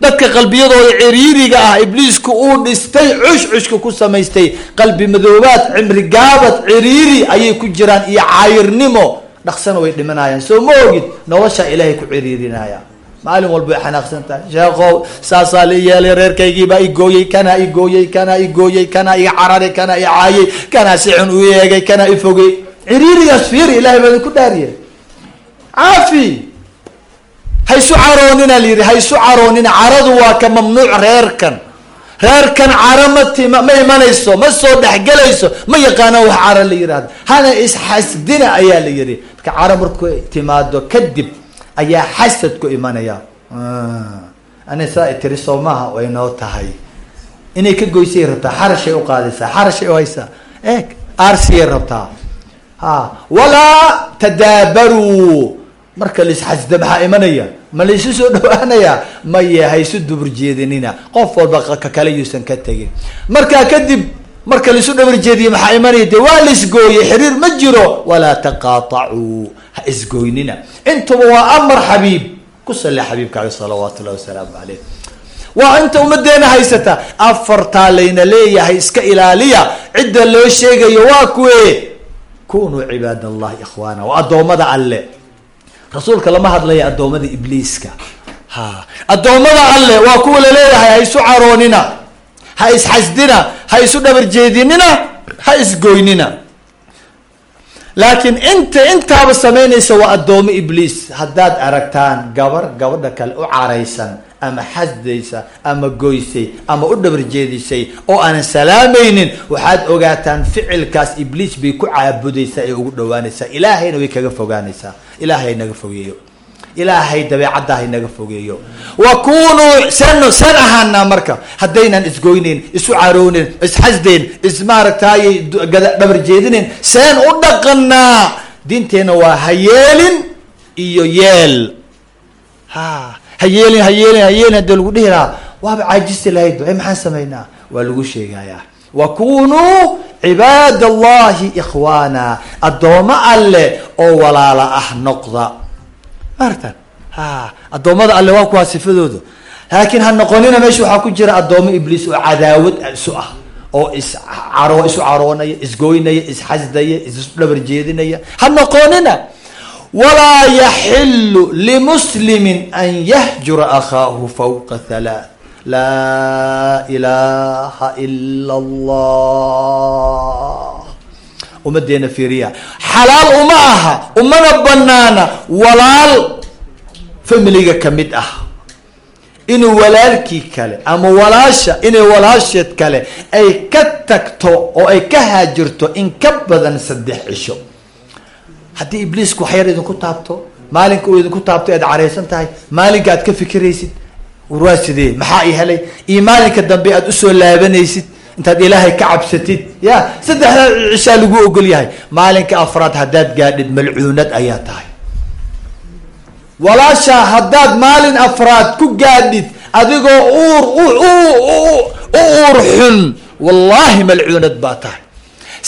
dadka qalbiyadooda ciriiriga ah ibliisku uu dhistay cush cushka ku samaystay qalbi madoobaad cimri gaabad ciriiri ayay ku jiraan iyo caayirnimo dhaqsana way dhimanayaan. Soo ma ogid noloshaa ilaahay ku ciriirinaya maalin walba way xanaaqsan tahay. Sheekow saasaa la yeelay reerkaygiibaa igooyey kanaa igooyey kanaa igooyey kanaa iga cararay kanaa i caayay kanaa si xun u eegay kanaa ifogey ciriirigaas fiiri ilahay baa idinku dhaariye caafi! Haysu caroonina la yidhi haysu caroonina caradu waa ka mamnuuc reerkan. Reerkan caro ma tima ma imanayso ma soo dhexgelayso ma yaqaana wax caro la yihahdo hana isxasdina ayaa la yihi marka caro marku timaado kadib ayaa xasad ku imanaya ani saa tiri soo maaha way noo tahay. Inay ka goysay rabtaa xarashay uqaadaysaa xarashay uhaysaa eeg arsiyay rabtaa. Ha walaa tadaabaruu. Marka laisxasda maxaa imanaya ma laysu soo dhawaanaya maye haysu dubur jeedinina qof walba ka kale yuusan ka tegin. Markaa kadib marka laisu dhabar jeediye maxaa imanaya de waa laisgooyey xiriir ma jiro. Walaa taqaatacuu ha isgoynina intuba waa amar xabiib ku sali xabiibkaaga salawaatu ullahi wasalaamu caleyh waa inta ummadeena haysata afartaa layna leeyahay iska ilaaliya. Cidda loo sheegayo waa kuwe kunuu cibaad allahi ikhwaana waa addoommada alle. Rasuulka lama hadlaya addoommada ibliiska. Ha addoommada alle waa kuwa la leeyahay ha isu caroonina ha isxasdina ha isu dhabar jeedinina ha isgoynina. Laakiin inta intaaba samaynaysa waa addoomo ibliis. Haddaad aragtaan gabar gabadha kale u caraysan ama xasdaysa ama goysay ama u dhabar jeedisay oo aanan salaamaynin waxaad ogaataan ficilkaas ibliis bay ku caabudaysaa ee ugu dhawaanaysaa ilaahayna way kaga fogaanaysaa. Ilaahay naga fogeeyo ilaahay dabeecadda haynaga fogeeyo. Wa kunuu san san ahaanaa marka haddaynan isgoyneyn isu carooneyn isxasdeyn is maaragtay dhabar jeedinayn seen u dhaqanaa diinteenna waa hayeelin iyo yeel. Ha hayeelin hayeelin hayeelin haddii lagu dhihi lahaa. Waaba caajisi lahayd e maxaan samaynaa waa lagu sheegayaa wa kunuu cibaad allahi ikhwaana addoommo alleh oo walaala ah noqda maartan addoommada alle waa kuwaa sifadooda laakiin ha noqonina meesha waxaa ku jira addoomo ibliis oo cadaawad isu ah oo is isu caroonaya isgoynaya isxasdaya isu dhabar jeedinaya. Ha noqonina walaa yaxilu limuslimin an yahjura akhaahu fawqa halaath laa ilaha ila allah ummadeena fiiriya. Xalaal uma aha umana banaana walaal familiga ka mid ah. Inuu walaalkii kale ama walaasha inay walaasheed kale ay ka tagto oo ay ka haajirto in ka badan saddex cisho. Haddii ibliisku wax yar idinku taabto maalinka uu idinku taabto aad caraysan tahay maalinka aad ka fikiraysid war waa sidee? Maxaa i helay? Iyo maalinka dambe aad u soo laabanaysid intaad ilaahay ka cabsatid. Ya saddexdaa cishaa lagu ogol yahay. Maalinka afraad haddaad gaadhid malcuunad ayaa tahay. Walaashaa haddaad maalin afraad ku gaadhid adigoo uur u uur xun wallaahi malcuunad baa tahay.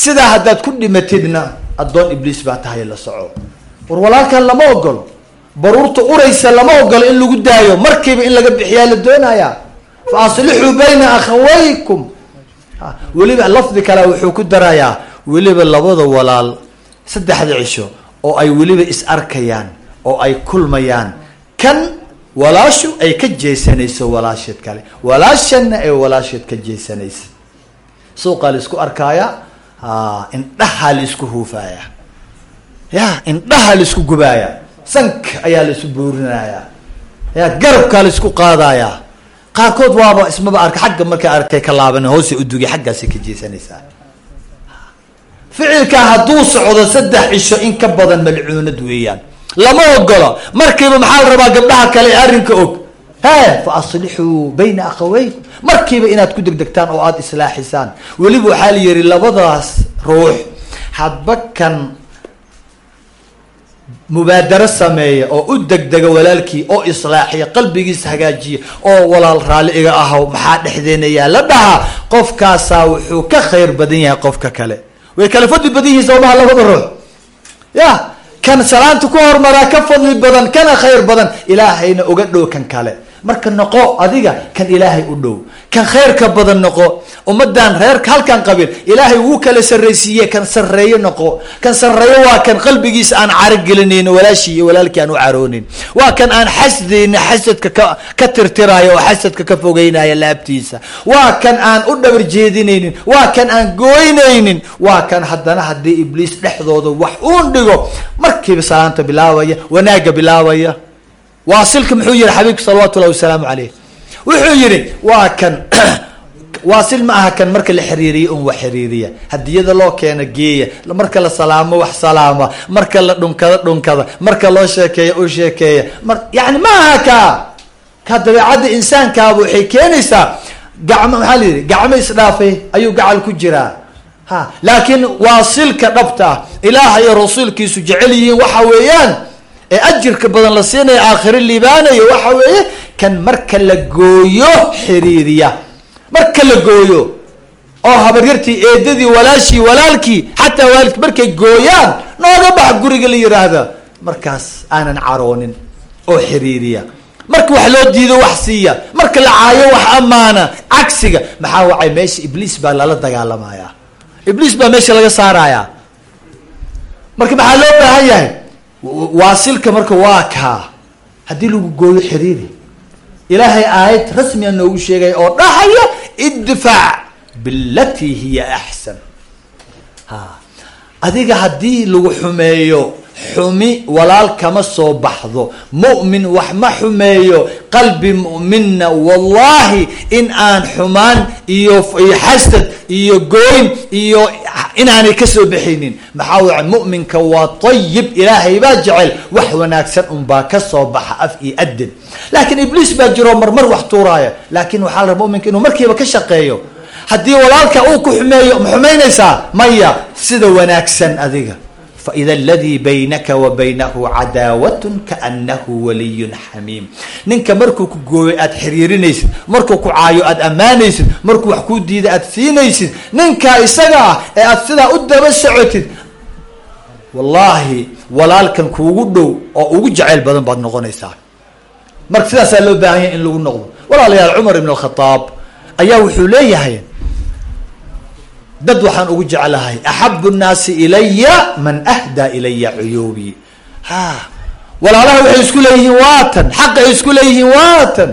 Sidaa haddaad ku dhimatidna addoon ibliis baa tahay la soco. War walaalkan lama ogolo baruurta uraysa lama ogolo in lagu daayo. Markiiba in laga bixiyaa la doonayaa. Fa aslixuu bayna akhawaykum weliba lafdi kale wuxuu ku darayaa weliba labada walaal saddexda cisho oo ay weliba is arkayaan oo ay kulmayaan. Kan walaashu ay ka jeesanayso walaasheed kale. Walaashana ay walaasheed ka jeesanaysa. Suuqaa la isku arkaaya? A indhahaa la isku huufaaya. Ya indhahaa la isku gubaaya. Sanka ayaa la isu buurinaya ya garabkaa la isku qaadaya qaarkood waaba ismaba arka xagga markay aragtay ka laaban hoose udugay xaggaasay ka jeesanaysaa. Ficilkaa hadduu socdo saddex cisho in ka badan malcuunad weeyaan. Lama ogolo markiiba maxaa la rabaa gabdhaha kale ee arrinka og? He fa aslixuu bayna akhaweykum markiiba inaad ku degdegtaan oo aada islaaxisaan. Weliba waxaa la yihi labadaas ruux hadba kan mubaadaro sameeya oo u degdega walaalkii oo islaaxiya qalbigiisa hagaajiya oo walaal raalli iga ahaw maxaa dhexdeena yaa la dhahaa qofkaasaa wuxuu ka khayr badan yahay qofka kale. Way kala fadli badan yihiin soomaha labada ruux. Ya kan salaanta ku hormaraa ka fadli badan kana khayr badan ilaahayna uga dhow kan kale marka noqo adiga kan ilaahay u dhow. Kan khayrka badan noqo ummadan reerka halkan qabiil ilaahay wuu kala sarraysiiye kan sarreeyo noqo. Kan sarreeyo waa kan qalbigiisa aan caragelinaynin walaashii iyo walaalkii aan u caroonin. Waa kan aan xasdayna xasadka ka ka tirtiraayo oo xasadka ka fogeynaya laabtiisa. Waa kan aan u dhabar jeedinaynin waa kan aan gooynaynin waa kan haddana haddii ibliis dhexdooda wax uun dhigo markiiba salaanta bilaabaya wanaagga bilaabaya waasilka muxuu yihi xabiibka salawatu llahi wasalaamu caleyh wuxuu yihi waa kan waasil ma aha kan marka la xiriiriya un wax xiriiriya. Hadiyada loo keeno geeya marka la salaamo wax salaama marka la dhunkado dhunkada marka loo sheekeeya u sheekeeya mar yani ma aha ka. Ka dabeecadda insaankaaba waxay keenaysaa gacmo maxaa la yihi gacmo isdhaafay ayuu gacal ku jiraa. Ha laakiin waasilka dhabta ah. Ilaaha iyo rasuulkiisu jecel yihiin waxa weeyaan ee ajirka badan la siinaya aakhiro liibaanayo waxa weeye kan marka la gooyo xiriiriya marka la gooyo oo habaryartii eedadii walaashii walaalkii xataa waalidki markay gooyaan nooga bax guriga la yiraahda markaas aanan caroonin oo xiriiriya marka wax loo diido wax siiya. Marka la caayo wax amaana cagsiga maxaa wacay meesha ibliis baa lala dagaalamaya ibliis baa meesha laga saaraya marka maxaa loo baahan yahay waasilka marka waa kaa haddii lagu gooyo xiriiri. Ilaahay aayad rasmiga noogu sheegay oo dhahaya idfac bilatii hiya axsan ha adiga haddii lagu xumeeyo xumi walaal kama soo baxdo. Mu'min wax ma xumeeyo. Qalbi mu'minna wallahi in aan xumaan iyo iyo xasad iyo gooyn iyo inaanay ka soo baxaynin. Maxaa waca mu'minka waa tayib ilaahay baa jecel. Wax wanaagsan unbaa ka soo baxa af iyo adin laakiin ibliis baa jiro marmar wax tuuraaya laakin waxaa la raba muminka inuu markiiba ka shaqeeyo. Haddii walaalka uu ku xumeeyo ma xumaynaysaa? Maya sida wanaagsan adiga faida aladii baynaka wa baynahu cadaawatun kaanahu waliyun xamiim ninka markuu ku gooyo aad xiriirinaysid markuu ku caayo aad ammaanaysid markuu wax kuu diida aad siinaysid ninkaa isaga ah ee aad sidaa u daba socotid wallahi walaalkan kuugu dhow oo ugu jacayl badan baad noqonaysaa. Marka sidaasaa loo baahan in lagu noqdo. Walaalayaal cumar ibn alkhadaab ayaa wuxuu leeyahay dad waxaan ugu jeclahay axabu nnaasi ilaya man ahdaa ilaya cuyuubii ha walaalaha waxay isku leeyihiin waatan xaqay isku leeyihiin waatan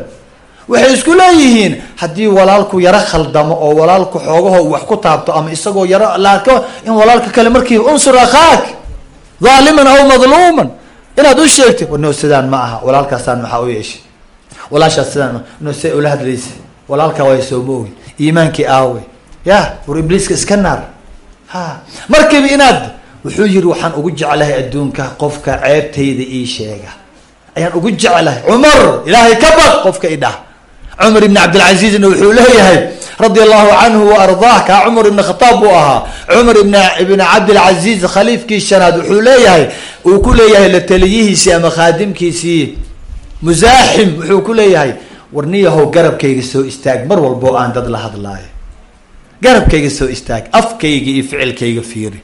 waxay isku leeyihiin haddii walaalku yaro khaldamo oo walaalku xoogaho wax ku taabto ama isagoo yaro laako in walaalka kale markiiba unsur akhaak dhaaliman aw madluuman. Inaad u sheegtay no sidaan ma aha walaalkaasaan maxaa u yeeshay? Walaashaas sidaan no se ula hadlaysa walaalkaa way sooma ogi iimaankii aawe ya war ibliiska iska naar. Ha. Markiiba inaad wuxuu yihi waxaan ugu jeclahay adduunka qofka ceebtayda ii sheega. Ayaan ugu jeclahay. Cumar ilaahay ka baq qofka idhah cumar ibn cabdilcasiizna wuxuu leeyahay radia allahu canhu wa kaa cumar ibn khataab buu ahaa. Cumar ibn ibn cabdilcaziiz khaliifkii shanaad wuxuu leeyahay uu ku leeyahay la taliyihiisii ama khaadimkiisii musaaxim wuxuu ku leeyahay warniyahow garabkayga soo istaag mar walbo aan dad la hadlaayo garabkayga soo istaag afkayga iyo ficilkayga fiiri.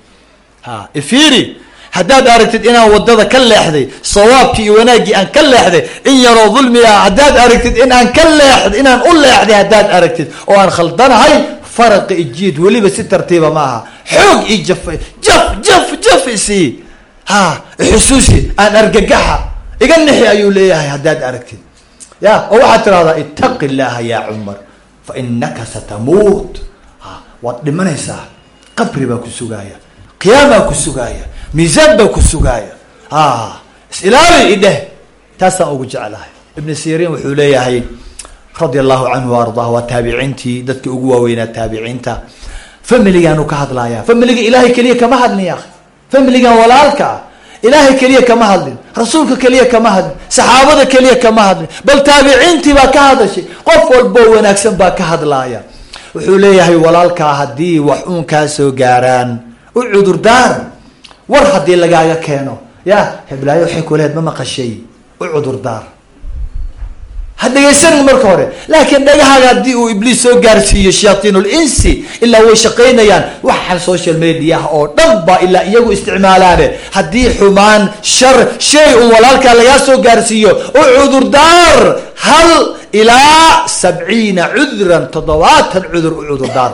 Ha ifiiri haddaad aragtid inaan waddada ka leexday sawaabkii iyo wanaaggii aan ka leexday in yaroo dulmi ah haddaad aragtid in aan ka leexday inaan u leexday haddaad aragtid oo aan khaldanahay faraqa ijiid weliba si tartiiba ma aha. Xoog ii jafay jaf jaf jaf isii ha xusuusi aan argagaxa. Iga nixi ayuu leeyahay haddaad aragtid. Ya oo waxaad tirahdaa itaqi llaha ya cumar fa inaka satamuut waad dhimanaysaa. Qabri baa ku sugaaya qiyaamaa ku sugaaya miisaan baa ku sugaaya is-ilaali idheh taasaan ugu jeclahay. Ibn sirin wuxuu leeyahay radia allahu canhu wa waa taabiciintii dadkii ugu waaweynaa taabiciinta. Familigaanu ka hadlaya familiga ilaahay keliya kama hadlin ya familigan walaalka ah. Ilaahay keliya kama hadlin. Rasuulka keliya kama hadlin. Saxaabada keliya kama hadlin. Bal taabiciintii baa ka hadashay. Qof walboo wanaagsan baa ka hadlaaya wuxuu leeyahay walaalkaa haddii wax uun kaa soo gaaraan u cudurdaar war haddii lagaaga keeno. Ya heblaayo waxay kulehed ma maqashay? U cudurdaar ha dhegaysanin marka hore. Laakiin dhagahaaga haddii uu ibliis soo gaarsiiyo shayaaiin linsi ilaa way shaqaynayaan. Waxaan social mediaha oo dhan ba ilaa iyagu isticmaalaane. Haddii xumaan shar shay un walaalkaa lagaa soo gaarsiiyo oo cudurdaar hal ilaa sabciina cudran toddobaatan cudur u cudurdaar.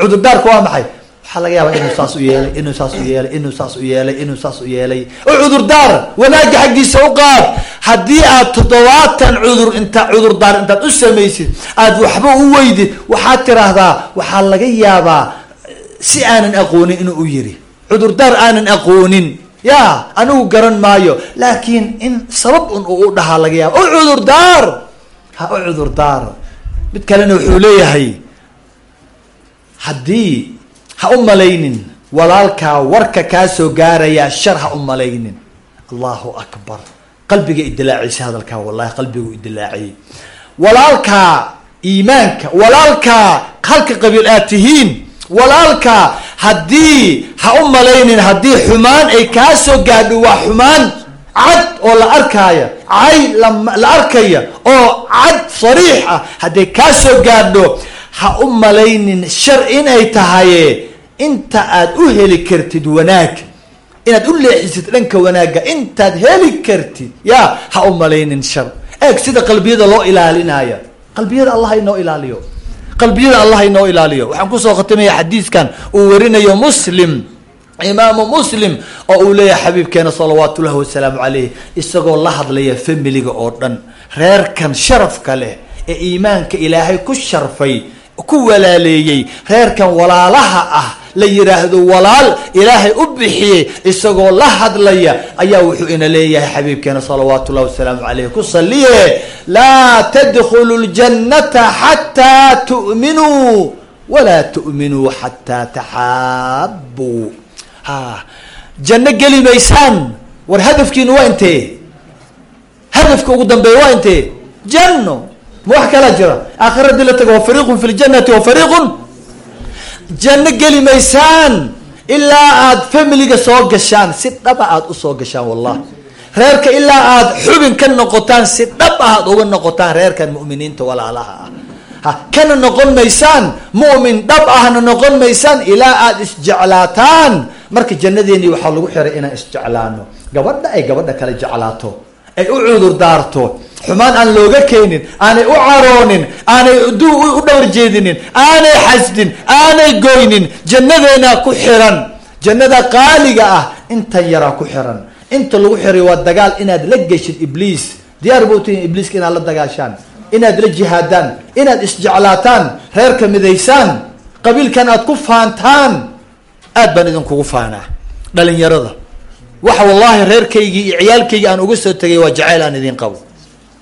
Cudurdaarka waa maxay waxaa laga yaabaa inuu saas u yeelay inuu saas u yeelay inuu saas u yeelay inuu saas u yeelay. Oo cudurdaar wanaagga xaggiisa u qaad. Haddii aad toddobaatan cudur inta cudurdaar intaad u samaysid aad waxba u weydid waxaad tiraahdaa waxaa laga yaabaa si aanan aqoonin inuu u yiri cudurdaar aanan aqoonin. Ya anigu garan maayo. Laakiin in sabab un uu u dhahaa laga yaaba o cudurdaar ha u cudurdaar mid kalena wuxuu leeyahay haddii ha u malaynin. Walaalkaa warka kaa soo gaarayaa shar ha u malaynin. Allahu akbar. Qalbiga idilaaciisa hadalkaa wallahi qalbigu idilaaciyey walaalkaa iimaanka walaalkaa halka qabiil aad tihiin walaalkaa haddii ha u malaynin haddii xumaan ay kaa soo gaadho waa xumaan cad oo la arkaya cay la arkaya oo cad sariix ah hadday kaa soo gaadho ha u malaynin shar inay tahaye inta aad u heli kartid wanaag inaad u leexisid dhanka wanaagga intaad heli kartid ya ha u malaynin shar. Eeg sida qalbiyada loo ilaalinaya qalbiyada allah inoo ilaaliyo. Qalbiyada allah inoo ilaaliyo. Waxaan ku soo khatimaya xadiiskan. Uu warinayo muslim imaamu muslim oo uu leeyahay xabiibkeena salawaatu ullahi wasalaamu caleyh isagoo la hadlaya familiga oo dhan. Reerkan sharafka leh ee iimaanka ilaahay ku sharfay ku walaaleeyey reerkan walaalaha ah la yiraahdo walaal ilaahay u bixiyey isagoo la hadlaya ayaa wuxuu ina leeyahay xabiibkeena salawaatu ullahi wasalaamu caleyh ku saliye laa tadkhulu ljannata xataa tu'minuu walaa tu'minuu xataa taxaabuu ha janno geli maysaan war hadafkiinu waa intee? Hadafka ugu dambeeya waa intee? Janno ma wax kalaa jira? Aakhira dii la tago wa fariiqun fi ljanati wa fariiqun janno geli maysaan ilaa aad familiga soo gashaan si dhaba aad u soo gashaan wallahi reerka ilaa aad xubin ka noqotaan si dhab aad uga noqotaan reerkan mu'miniinta walaalaha ah. Ha kana noqon maysaan mu'min dhab ahna noqon maysaan ilaa aad isjeclaataan. Marka jannadeeni waxaa lagu xiray inaan isjeclaano. Gabadha ay gabadha kale jeclaato ay u cudur daarto xumaan aan looga keenin aanay u caroonin aanay du u dhowr jeedinin aanay xasdin aanay goynin jannadeena ku xiran. Jannada qaaliga ah intan yaraa ku xiran. Inta lagu xiray waa dagaal inaad la geshid ibliis. Diyaar buu tihin ibliiska inaad la dagaashaan. Inaad la jihaadaan inaad isjeclaataan reerka midaysaan qabiilkan aad ku faantaan. Aad baan idinkugu faanaa dhalinyarada waxa wallahi reerkaygii iyo ciyaalkaygii aan uga soo tegay waa jacayl aan idin qabo.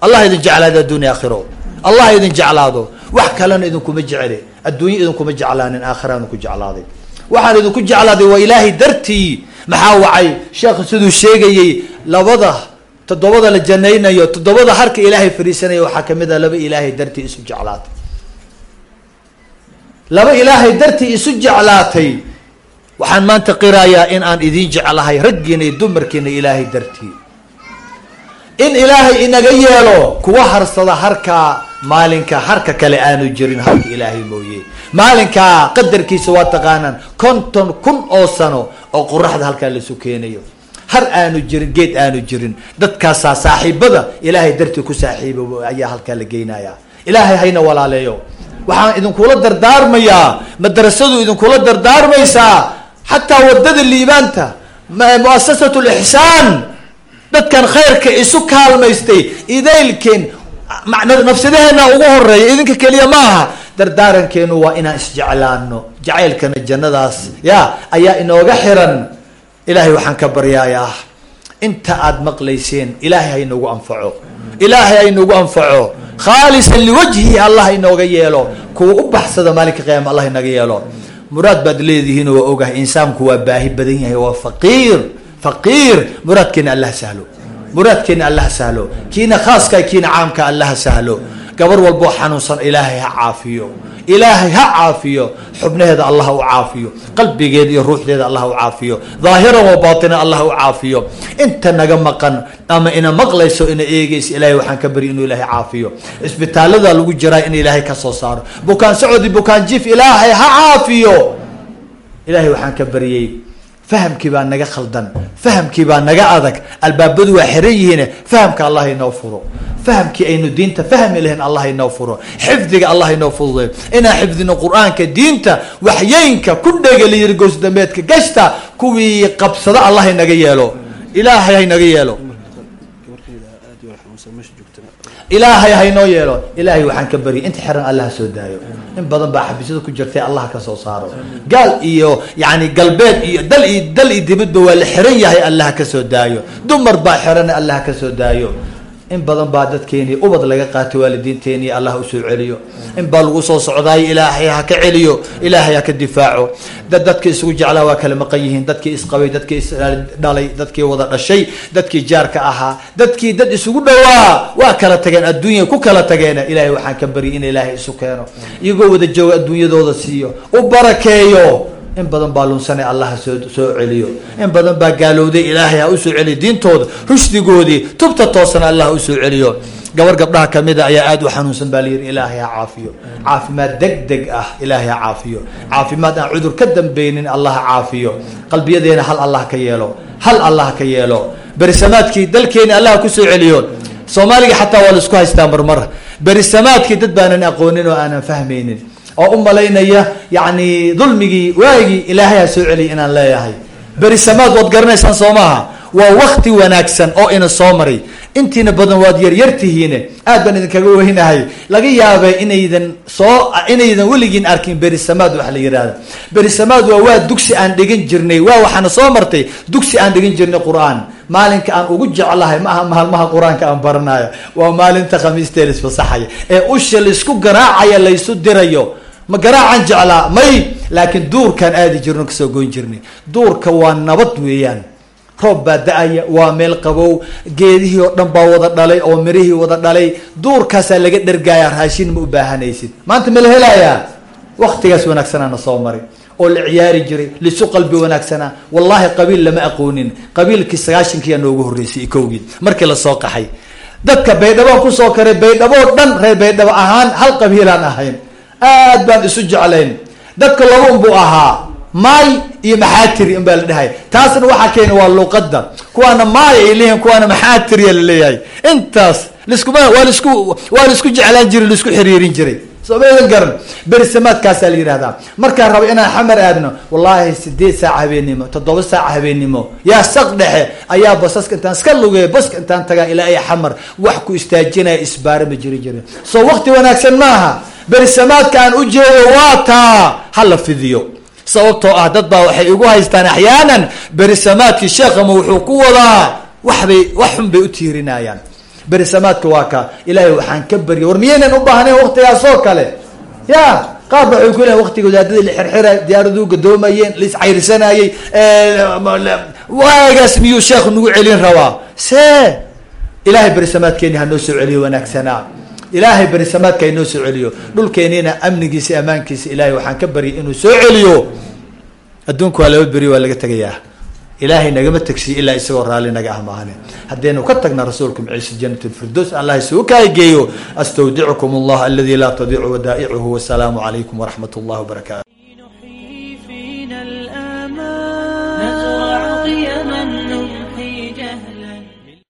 Allah idin jeclaado adduunya aakhiro allah idin jeclaado. Wax kalena idinkuma jecele adduunye idinkuma jeclaanin aakhiraan idinku jeclaaday. Waxaan idinku jeclaaday waa ilaahay dartii maxaa wacay? Sheekh siduu sheegayey labada toddobada la janaynayo toddobada harka ilaahay fariisanaya waxaa ka mid ah laba ilaahay dartii isu jeclaatay. Laba ilaahay dartii isu jeclaatay waxaan maanta qirayaa in aan idin jeclahay raggiina iyo dumarkiina ilaahay dartii. In ilaahay inaga yeelo kuwa harsada harkaa maalinka harka kale aanu jirin harka ilaahay mooye. Maalinkaa qadarkiisa waa taqaanaan konton kun oo sano oo qoraxda halkaa laisu keenayo har aanu jirin geed aanu jirin. Dadkaasaa saaxiibada ilaahay dartii ku saaxiibo ayaa halkaa la geynaya ilaahay hayna walaaleeyo. Waxaan idinkula dardaarmayaa madrasadu idinkula dardaarmaysaa xataa waddada liibaanta muasasat lixsaan dadkan khayrka isu kaalmaystay idaylkeen nafsadaheena ugu horreeya idinka keliya ma aha dardaarankeenu waa inaan isjeclaano jacaylkana jannadaas ya ayaa inooga xiran. Ilaahay waxaan ka baryayaa inta aad maqlayseen ilaahay haynagu anfaco. Ilaahay haynagu anfaco. Khaalisan liwajhihi allah inooga yeelo. Kuwa u baxsada maalinka qiyaama allah inaga yeelo muraad baad leedihiin waa ogahay insaanku waa baahi badan yahay waa faqiir faqiir. Muraadkeena allah sahlo. Muraadkeena allah sahlo. Kiina khaaska kiina caamka allah sahlo gabar walboo xanuunsan ilaahay ha caafiyo. Ilaahay ha caafiyo. Xubnaheeda allah u caafiyo. Qalbigeeda iyo ruuxdeeda allah u caafiyo. Dhaahiran wa baatina allah u caafiyo. Inta naga maqan ama ina maqlayso ina eegeysa ilahay waxaan ka barya inuu ilaahay caafiyo. Isbitaalada lagu jiraa in ilaahay ka soo saaro. Bukaan socodi bukaan jif ilaahay ha caafiyo. Ilaahay waxaan ka baryey fahamkii baa naga khaldan fahamkii baa naga adag albaabadu waa xiran yihiine fahamka allah inoo furo. Fahamkii aynu diinta fahmi lahayn allah inoo furo. Xifdiga allah inoo fududay inaan xifdino qur'aanka diinta waxyeynka ku dhega layiri goosdambeedka gashta kuwii qabsada allah inaga yeelo. Ilaahay haynaga yeelo ilaahay haynoo yeelo. Ilaahay waxaan ka baryay inta xiran allah soo daayo. In badan baa xabiisyada ku jirtay allah ka soo saaro. Gaal iyo yani galbeed iyo dal iyo dal iyo dibadba waa la xiran yahay allah ka soo daayo. Dumar baa xiran allah ka soo daayo in badan baa dadkeeni ubad laga qaatay waalidiinteeni allah u soo celiyo. In baa lagu soo socdaayo ilaahay ha ka celiyo ilaahay ha ka difaaco. Dad dadkii isugu jeclaa waa kala maqan yihiin. Dadkii isqabay dadkii isdhalay dadkii wada dhashay dadkii jaarka ahaa dadkii dad isugu dhowaa waa kala tageen adduunya ku kala tageena. Ilaahay waxaan ka baryay in ilaahay isu keeno. Iyagoo wada jooga adduunyadooda siiyo. U barakeeyo in badan baa lunsanay allah ha soo celiyo. In badan baa gaalowday ilaahay ha u soo celiyo. Diintooda rushdigoodii tubta toosana allah u soo celiyo. Gabar gabdhaha kamida ayaa aada u xanuunsan baa layidhi ilaahay ha caafiyo. Caafimaad deg deg ah ilaahay ha caafiyo. Caafimaad aan cudur ka dambeynin allah caafiyo. Qalbiyadeena hal allah ka yeelo. Hal allah ka yeelo. Berisamaadkii dalkeeni allah ku soo celiyo. Soomaaliga xataa waa la isku haystaa marmar. Berisamaadkii dad baanan aqoonin oo aanan fahmaynin oo u malaynaya yani dulmigii waagii ilaahay ha soo celiya inaan leeyahay. Berisamaad waad garanaysaan soo maaha. Waa wakti wanaagsan oo ina soo maray. Intiina badan waad yaryartihiine aad baan idinkaga weynahay. Laga yaabay inaydan soo inaydan weligiin arkin berisamaad waxa la yihahda berisamaad waa waa dugsi aan dhigan jirnay. Waa waxaana soo martay dugsi aan dhigan jirnay qur'aan. Maalinka aan ugu jeclahay ma aha maalmaha qur'aanka aan baranayo waa maalinta khamiistee laisfasaxaya ee usha la isku garaacaya laysu dirayo ma garaacan jeclaa? May. Laakiin duurkaan aadi jirno ka soo goyn jirnay. Duurka waa nabad weeyaan. Roob baa da'aya waa meel qabow. Geedihii oo dhan baa wada dhalay oo mirihii wada dhalay. Duurkaasaa laga dhergaaya raashin ma u baahanaysid. Maanta ma la helayaa? Waktigaas wanaagsanaana soo maray. Oo la ciyaari jiray lisu qalbi wanaagsanaa. Wallahi qabiil lama aqoonin. Qabiilkii sagaashankiiyaa noogu horreysay ikowgii. Markii la soo qaxay. Dadka baydhabaan ku soo karay baydhaboo dhan reer baydhabo ahaan hal qabiilaan ahayn aad baan isu jeclayn. Dadka laba unbuu ahaa maay iyo maxaatiri in baa la dhahay. Taasna waxaa keena waa luqada kuwaana maay ay leeyihiin kuwaana maxaatiriya la leeyahay intaas liskuma waa lisku waa la isku jeclaan jiray la isku xiriirin jiray. Somaydan garan berisamaadkaasaa la yihahdaa markaan rabo inaan xamar aadno wallahi sideed saac habeenimo toddoba saac habeenimo. Yaa saq dhexe ayaa basaska intaan iska lugeeya baska intaan tagaa ilaa ay xamar. Wax ku istaajinaya isbaara ma jiri jirin. Soo wakti wanaagsan maaha berisamaadka aan u jeedo waa taa hala fidiyo. Sababtoo ah dad baa waxay igu haystaan axyaanan berisamaadkii sheekhama wuxuu ku wadaa waxbay wax xun bay u tiirinayaan. Berisamaadka waa ka ilaahay waxaan ka barya. War miyaynan u baahnayn waktigaas oo kale? Ya qaar ba waxay ku leeyn waktiga wadaadadii la xirxira diyaaraduu gadoomayeen la iscayrisanayey waagaas miyuu sheekhu nagu celin rabaa? See ilaahay berisamaadkeeni ha noo soo celiyo wanaagsanaa ilaahay berisamaadka ha noo soo celiyo. Dhulkeenina amnigiisa amaankiisa ilaahay waxaan ka baryay inuu soo celiyo. Adduunku waa laba beri waa laga tegayaa. Ilaahay nagama tegsiyo ilaa isagoo raalli naga ah maahane. Haddaynu ka tagna rasuulka maciise janat lfirdows allah isugu kaageeyo astawdicukum allah aladi laa tadiicu wadaa'icuhu wasalaamu calaykum waraxmat اllah wbarakaatu